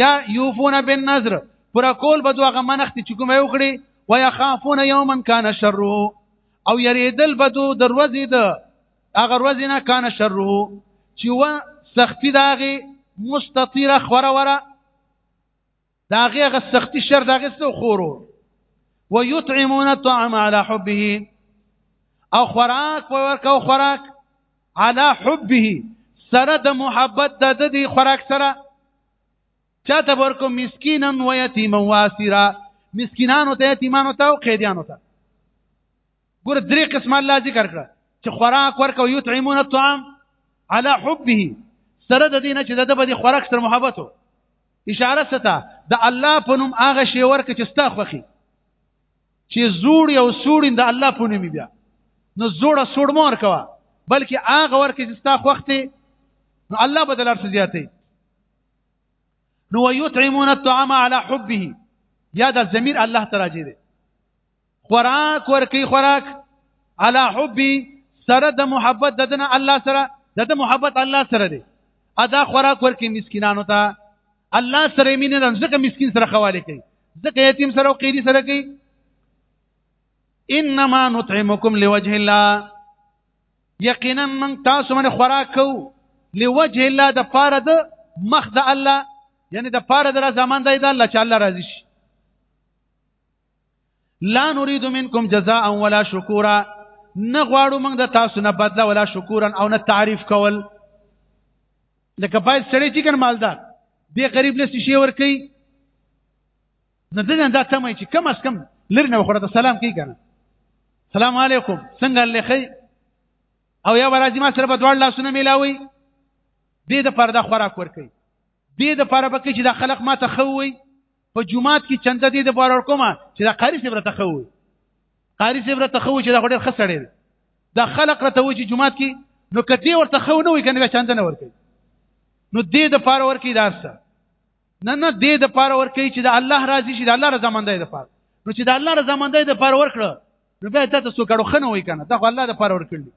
یا یوفون بالنذر پر کول به دوغه منخت چې کوم یو کړی و یخافون یوما کان شره او یریدل به دو دروازې د هغه ورځې نه کان شره چې و سختی داغه مستطیره خوره وره داغه هغه سختی شر داغه سو خورو ويطعمون الطعام على حبه او خوراک ورکو خوراک علا حبه سره د محبت د دې خوراک سره چاته ورکو مسکینا و یتیما و اسیرا مسکینانو ته یتیمانو ته او قیدیانو ته ګور درې قسم الله ذکر کړ چې خوراک ورکو یطعمون الطعام على حبه سره د دینه چې د بده خوراک سره محبت وو اشاره ستا د الله په نوم هغه شی ورک چې ستا خوخي چې زوړ او سوړین د الله په نوم بیا نو زوړه سوړ مور کوا بلکې هغه ورکه چې ستا خوخت نو الله بدل ارس زیاتې نو ويطعمون الطعام على حبه یا د ضمیر الله تراجه دي خوراک ورکی خوراک على حبي سره د محبت ددن الله سره دد محبت الله سره دي ادا خوراک ورکی مسکینانو ته الله سره مين رزق مسکین سره خواله کوي ځکه یتیم سره او قیدی سره کوي انما نطعمکم لوجه الله یقینا من تاسو من خوراک کو لوجه الله د پاره د مخ د الله یعنی د پاره د زمان د الله چې الله راضي شي لا نريد منكم جزاء ولا شكورا نه غواړو موږ د تاسو نه بدله ولا شکورن او نه تعریف کول لکه باید سړی چې کن مالدار دی غریب له شي ور کوي نه دنه دا تمه چې کم اس کم لرنه وخوره ته سلام کوي کنه سلام علیکم څنګه لخی او یا ورځي ما سره په دوړ لاسونه ملاوي دې د پرده خوراک ور کوي دې د پاره بکې چې د خلق ما ته خوي په جمعات کې چنده دې د بار ورکوم چې دا قاری صاحب راته خو قاری صاحب راته خو چې دا ډېر خسړې دا خلق راته و چې جمعات کې نو کدی ورته خو نه وي کنه چنده نه ورکي نو دې د پار ورکی دارسه نه نه دې د پار ورکی چې د الله راضي شي د الله رضا مندای د پار نو چې د الله رضا مندای د پار ورکړه نو بیا ته څو کړو خنه وای کنه دا خو الله د پار ورکړي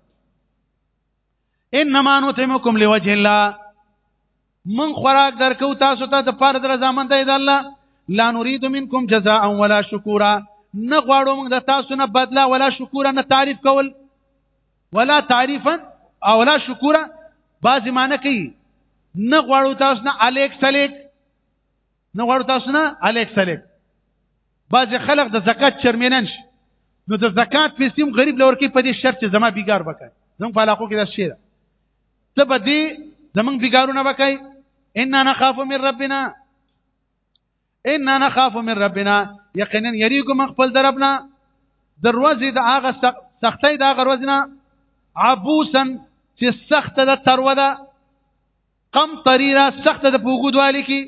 انما نطعمکم لوجه الله من خوراک درکو تاسو ته د پاره در ځامن دی د الله لا نريد منکم جزاء ولا شکورا نه غواړو موږ د تاسو نه بدلا ولا شکورا نه تعریف کول ولا تعریفا او ولا شکورا بعضی معنی کوي نه غواړو تاسو نه الیک سلیک نه غواړو تاسو نه الیک سلیک بعض خلک د زکات چرمنن شي نو د زکات پیسې هم غریب لور کې په دې شرط چې زما بیګار وکړي زموږ په علاقو کې دا شی ده ته به دې زموږ بیګارونه وکړي ان نخاف من ربنا ان نخاف من ربنا یقینا یریکم خپل دربنا دروازې د هغه سختۍ د هغه ورځې نه عبوسن چې سخت ده تروه ده قم طریرا سخت د پوغود والی کی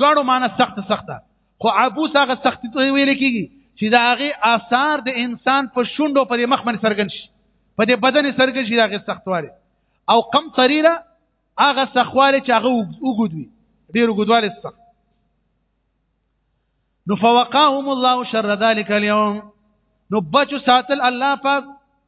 دواړو معنی سخت سخته خو عبوس هغه سخت ویل کیږي چې دا هغه آثار د انسان په شونډو په مخ باندې سرګن شي په دې بدن سرګن شي دا هغه سختواله او قم طریرا هغه سخواله چې هغه وګدوي ډیر وګدواله سخت نو فوقاهم الله شر ذلك اليوم نو بچو ساتل الله پاک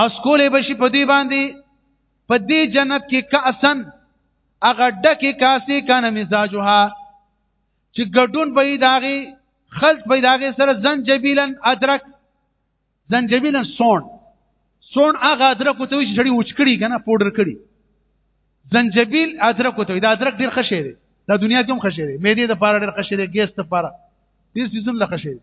او سکولې بشي په دې باندې په دې جنت کې کاسن هغه ډکه کاسې کانه مزاجها چې ګډون به داغي خلط به داغي سره زنجبیلن ادرک زنجبیلن سون سون هغه ادرک ته وي چې ډېر وچکړي کنه پودر کړي زنجبیل ادرک ته دا ادرک ډېر خشه دی دا دنیا کې هم خشه دی مې دې د پاره ډېر خشه دی ګیس ته پاره دې سيزون لا خشه دی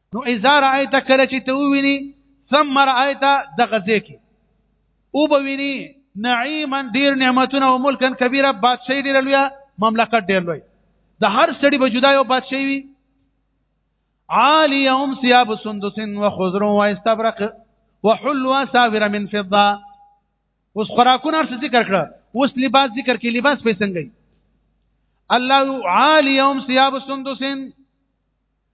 نو اذا رايت کله چې ته وویني ثم رايت دغه ځکه او به ویني نعیما ډیر نعمتونه او ملکا کبیره بادشاہي ډیر لوی مملکت ډیر لوی د هر سړي به جدا یو بادشاہي وي عالیهم ثياب سندس وخضر واستبرق وحلوا ساور من فضه اوس خوراکونه ارڅ ذکر کړه اوس لباس ذکر کې لباس په څنګه الله عالیهم ثياب سندس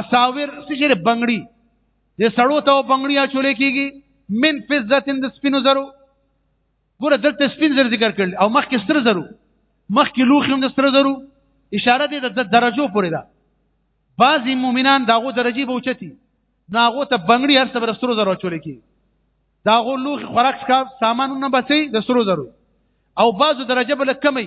اساور سجر بنگړي د سړو ته بنگړي اچول کیږي من فزتن د سپینو زرو ګوره دلته سپین زر ذکر کړل او مخکې ستر زرو مخکې لوخي هم د ستر زرو اشاره دې د درجو پورې ده بعضی مؤمنان داغو درجی به اوچتی ناغو ته بنگړي هر څه بر سترو زرو چولې کی داغو لوخ خوراک څخه سامانونه بچي د سترو زرو او بعضو درجه بل کمی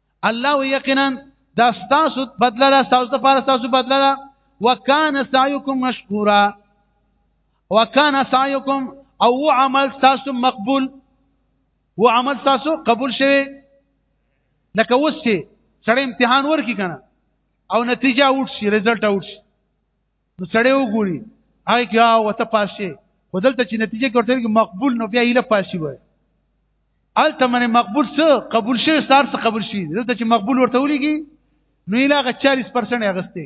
الله یقینا دا ستاسو بدله ده ستاسو لپاره ستاسو بدله ده وکانه سعیکم مشکورا وکانه سعیکم او عمل ستاسو مقبول و عمل تاسو قبول شوی لکه اوس چې سړی امتحان ورکی کنه او نتیجه اوټ شي رزلټ اوټ شي نو سړی وګوري هغه کې ها وته پاسه خو دلته چې نتیجه کې ورته مقبول نو بیا یې له پاسه وای الته من مقبول څه قبول شي سار څه قبول شي دلته چې مقبول ورته ولېږي نو یې لاغه 40% اغسته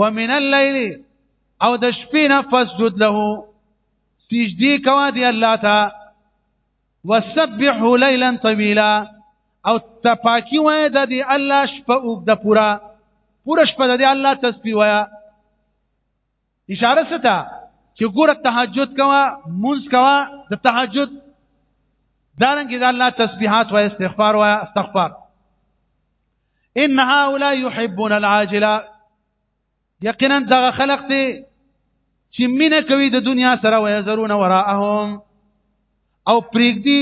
ومن الليل او د شپې نه فسجد له سجدي کوا دی الله ته وسبحه ليلا طويلا او تپاکی وای د دی الله شپه اوګ د پورا پورا شپه د دی الله تسبیح وای اشاره ستا چې ګوره تهجد کوا منځ کوا د تهجد دارنګ د الله تسبیحات وای استغفار وای استغفار ان هؤلاء يحبون العاجله یقینا دغه خلق دي چې مینه کوي د دنیا سره ويزرون وراءهم او پریږدي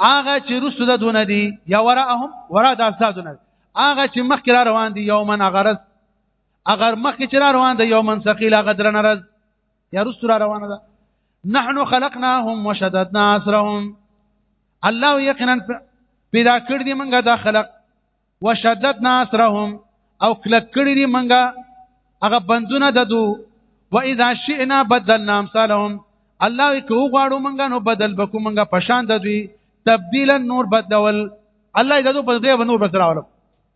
هغه چې رسو د دونه دي یا وراءهم ورا د افسادونه هغه چې مخکې را روان دي یومن غرض اگر مخکې چې را روان دي یومن ثقيل غدرن رز یا رستو را روانه ده نحن خلقناهم وشددنا اسرهم الله یقینا پیدا کړ دي منګه دا خلق وشددنا اسرهم او کلک کړ دي منګه هغه بندونه ددو و اذا شئنا بدلنا امثالهم الله کو غواړو منګه نو بدل بکو منګه پشان ددوی تبديلا نور بدلول الله ددو په دې نور بدلول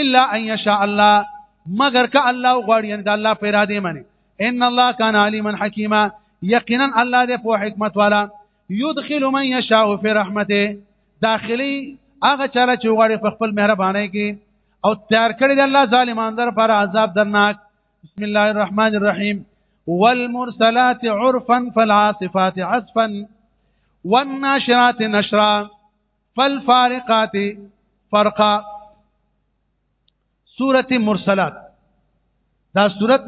الا ان يشاء الله مگر که الله غواړي ان د الله په اراده منی ان الله كان عليما حكيما یقینا الله دې په حکمت والا يدخل من يشاء في رحمته داخلي هغه چاله چې غواړي په خپل مهرباني کې او تیار کړی د الله ظالمان در پر عذاب درناک بسم الله الرحمن الرحیم والمرسلات عرفا فالعاصفات عصفا والناشرات نشرا فالفارقات فرقا سوره مرسلات دا سوره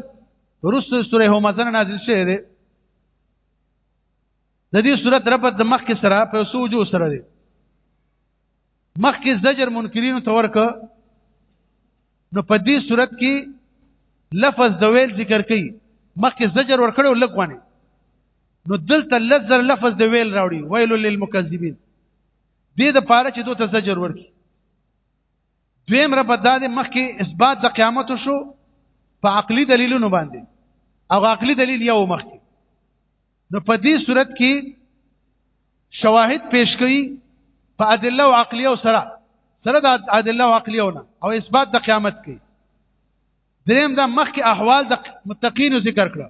رسل سوره همزه نازل شوه دی د دې سوره ربط د مخ کې سره په سوجو سره دی مخ کې زجر منکرین تورک نو په دې صورت کې لفظ د ویل ذکر کوي مخکې زجر ورکړو لګونه نو دلته لزر لفظ د ویل راوړي ویل للمکذبین دې د پاره چې دوی ته زجر ورکړي دویم رب د دې مخکې اثبات د قیامت شو په عقلي دلیلونو باندې او عقلي دلیل یو مخکې نو په دې صورت کې شواهد پیش کړي په ادله او عقلی او سره سره د ادله او عقلی او نه او اثبات د قیامت کې دریم دا مخکې احوال د متقین ذکر کړه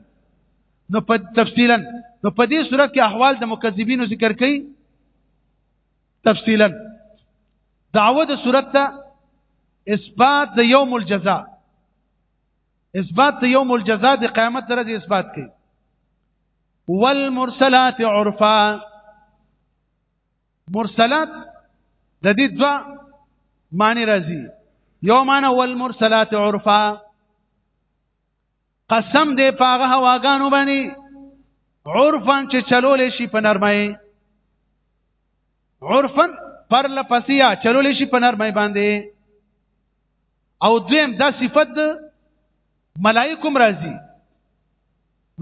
نو په تفصیلا نو په دې صورت کې احوال د مکذبین ذکر کړي تفصیلا دعوه د صورت ته اثبات د یوم الجزاء اثبات ته یوم الجزاء د قیامت درځي اثبات کوي والمرسلات عرفا مرسلات د دې دوا معنی راځي یو معنی والمرسلات عرفا قسم دې پاغه هواګانو باندې عرفن چې چلول شي په نرمۍ عرفن پر لپسیا چلول شي په نرمۍ باندې او دویم دا صفت د ملائکم راځي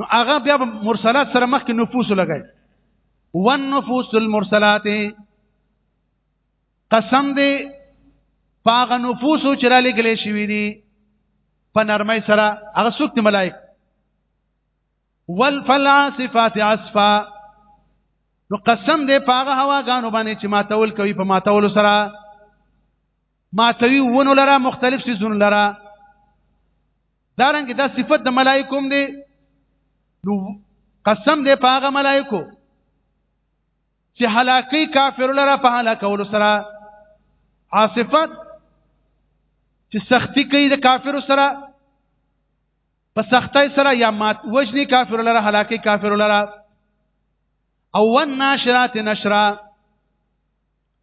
نو هغه بیا مرسلات سره مخکې نفوس لګای والنفوس المرسلات قسم دی پاغه نفوس چې را لګلې شوې دي په نرمۍ سره هغه څوک دی ملائک والفلاسفات عصفا نو قسم دی پاغه هوا غانو باندې چې ماتول کوي په ماتول سره ماتوي ونو لره مختلف سيزون لره دارنګ دا صفت د ملائکوم دی نو قسم دی په هغه ملائکو چې هلاکی کافر لره په هلاکولو سره عاصفت چې سختی کوي د کافر سره په سختۍ سره یا مات وجنی کافر لره هلاکی کافر لره او ون ناشرات نشرا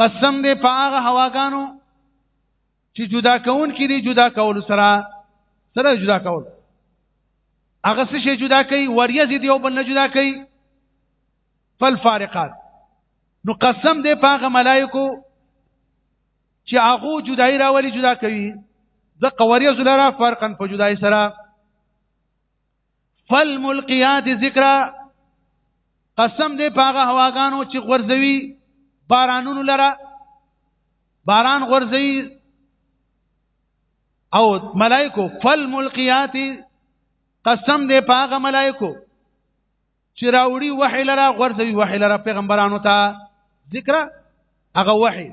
قسم دې په هغه هواګانو چې جدا کون کې دي جدا کول سره سره جدا کول هغه څه شي جدا کوي وریځ دی او بل نه جدا کوي فالفارقات نو قسم دې په هغه ملائکو چې هغه جدای راولي جدا کوي د قوریز لرا فرقا په جدای سره فالملقيات ذکر قسم دې پاغه هواګانو چې غورځوي بارانونو لره باران غورځي او ملائکو فالملقيات قسم دې پاغه ملائکو چې راوړي وحي لره غورځوي وحي لره پیغمبرانو ته ذکر هغه وحي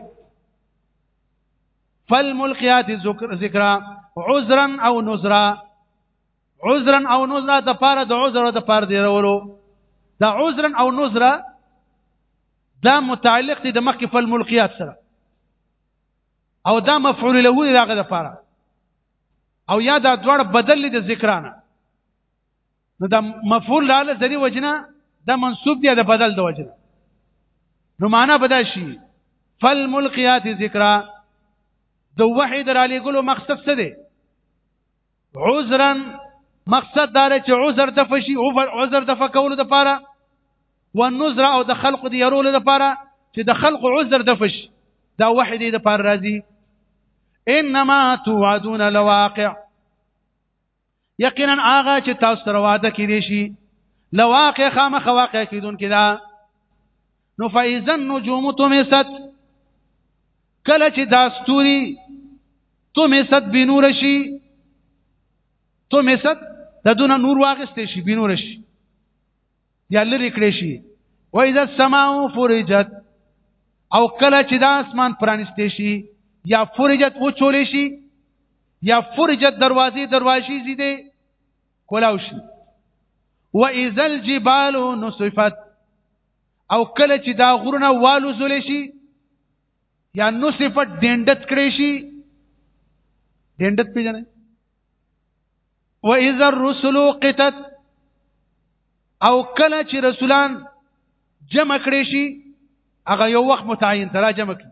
فالملقيات ذکر عذرا او نذرا عذرا او نذرا د پاره د عذر او د پاره دی ورو دا عذرا او نذرا دا متعلق دي د مخکې په الملقيات سره او دا مفعول له وی راغله لپاره او یا دا دوړ بدل دي ذکرانه نو دا مفعول لاله ذری وجنه دا منصوب دی د بدل د وجنه نو معنا بدا شي فالملقيات ذکرا د وحي در علی ګلو مقصد څه دی عذرا مقصد دا چې عذر د فشي عذر د فکولو د پاره والنذر او د خلق دی يرول د پاره چې د خلق عذر د فش دا واحد د پاره راځي انما توعدون لواقع یقینا هغه چې تاسو سره وعده کړی شي لواقع خامخ واقع کیدون کدا نو فاذا النجوم تمست کله چې دا ستوري تمست بنور شي تمست د دونه نور واغستې شي بنور شي یا لری کړې شي واذا السماء فرجت او کله چې دا اسمان پرانستې شي یا فرجت و چولې شي یا فرجت دروازې دروازې زیدې کولاو شي واذا الجبال نصفت او کله چې دا غرونه والو زول شي یا نو صفت ډندت کړي شي ډندت پیژنې و اذا الرسل قتت او کله چې رسولان جمع کړي شي هغه یو وخت متعین ترا جمع کړي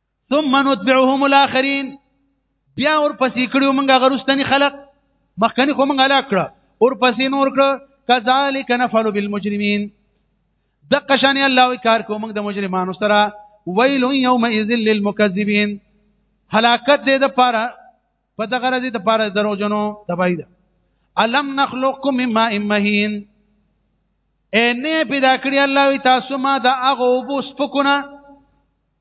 ثم نتبعهم الاخرين بیا ور پسې کړو موږ غرستنی خلق مخکنی خو موږ هلاک کړ ور پسې نور کړ کذالک نفعل بالمجرمين د قشان الله وی کار کو موږ د مجرمانو سره ویل یومئذ للمکذبین هلاکت دې د پاره په دغه ورځ د پاره درو جنو تبعید الم نخلقکم من ماء مهین ان پیدا کړی الله وی تاسو ما د هغه وبو سپکونه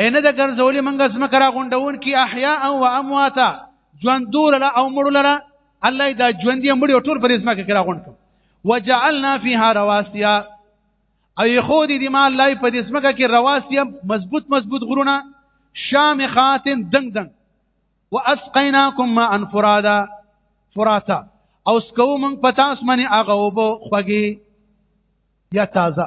اې نه د ګرځولې منګه زمکه را غونډون کې احیا او امواتا ژوندور له او مړو له الله دا ژوند یې مړي ټول پر زمکه کې را غونډ کړ وجعلنا فيها رواسيا او خو دې دې ما الله په دې زمکه کې رواسيا مضبوط مضبوط غرونه شامخات دنګ دنګ واسقيناكم ماء فرادا فراتا او سکو مونږ پتاس منی هغه وبو خوږي یا تازه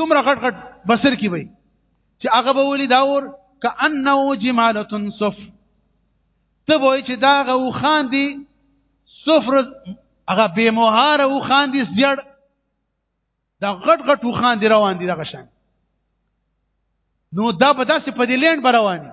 دومره غټ غټ بصر کی وای چې هغه به ولي دا ور کأنه جماله صف ته وای چې دا غو خان دی صفر هغه به مهاره او خان دی زیړ دا غټ غټ او خان دی روان دی دغه شان نو دا به داسې په دې لند رواني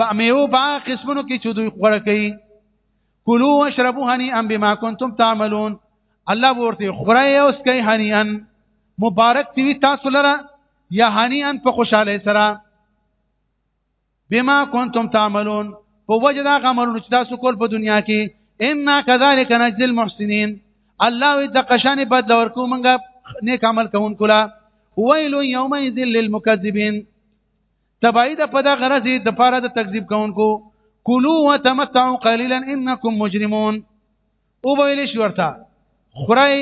په میو با قسمونو کې چې دوی خوړه کوي کلو واشربو هنیئا بما کنتم تعملون الله ورته خورای اوس کوي هنیئا مبارک دی تاسو لره یا هنیئا په خوشاله سره بما کنتم تعملون په وجه دا غمرونو چې تاسو کول په دنیا کې ان کذالک نجزی المحسنین الله د قشان بدل ورکو مونږه نیک عمل کوونکو لا ویل یومئذ للمکذبین تبعی د پدا غرض د پاره د تکذیب کوونکو کلو وتمتعوا قليلا انکم مجرمون او ویل شي ورته خړی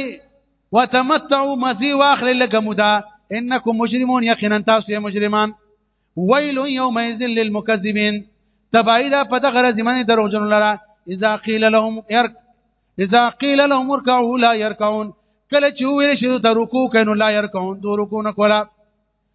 وتمتعوا مزي واخل لګه مودا انکم مجرمون یقینا تاسو مجرمان ویل یومئذ للمکذبین تبعی د پدا غرض من دروغجن لره اذا قيل لهم ارك اذا قيل لهم اركعوا لا يركعون کله چې ویل شي ته رکوع کینو لا يركعون دو رکوع نه کولا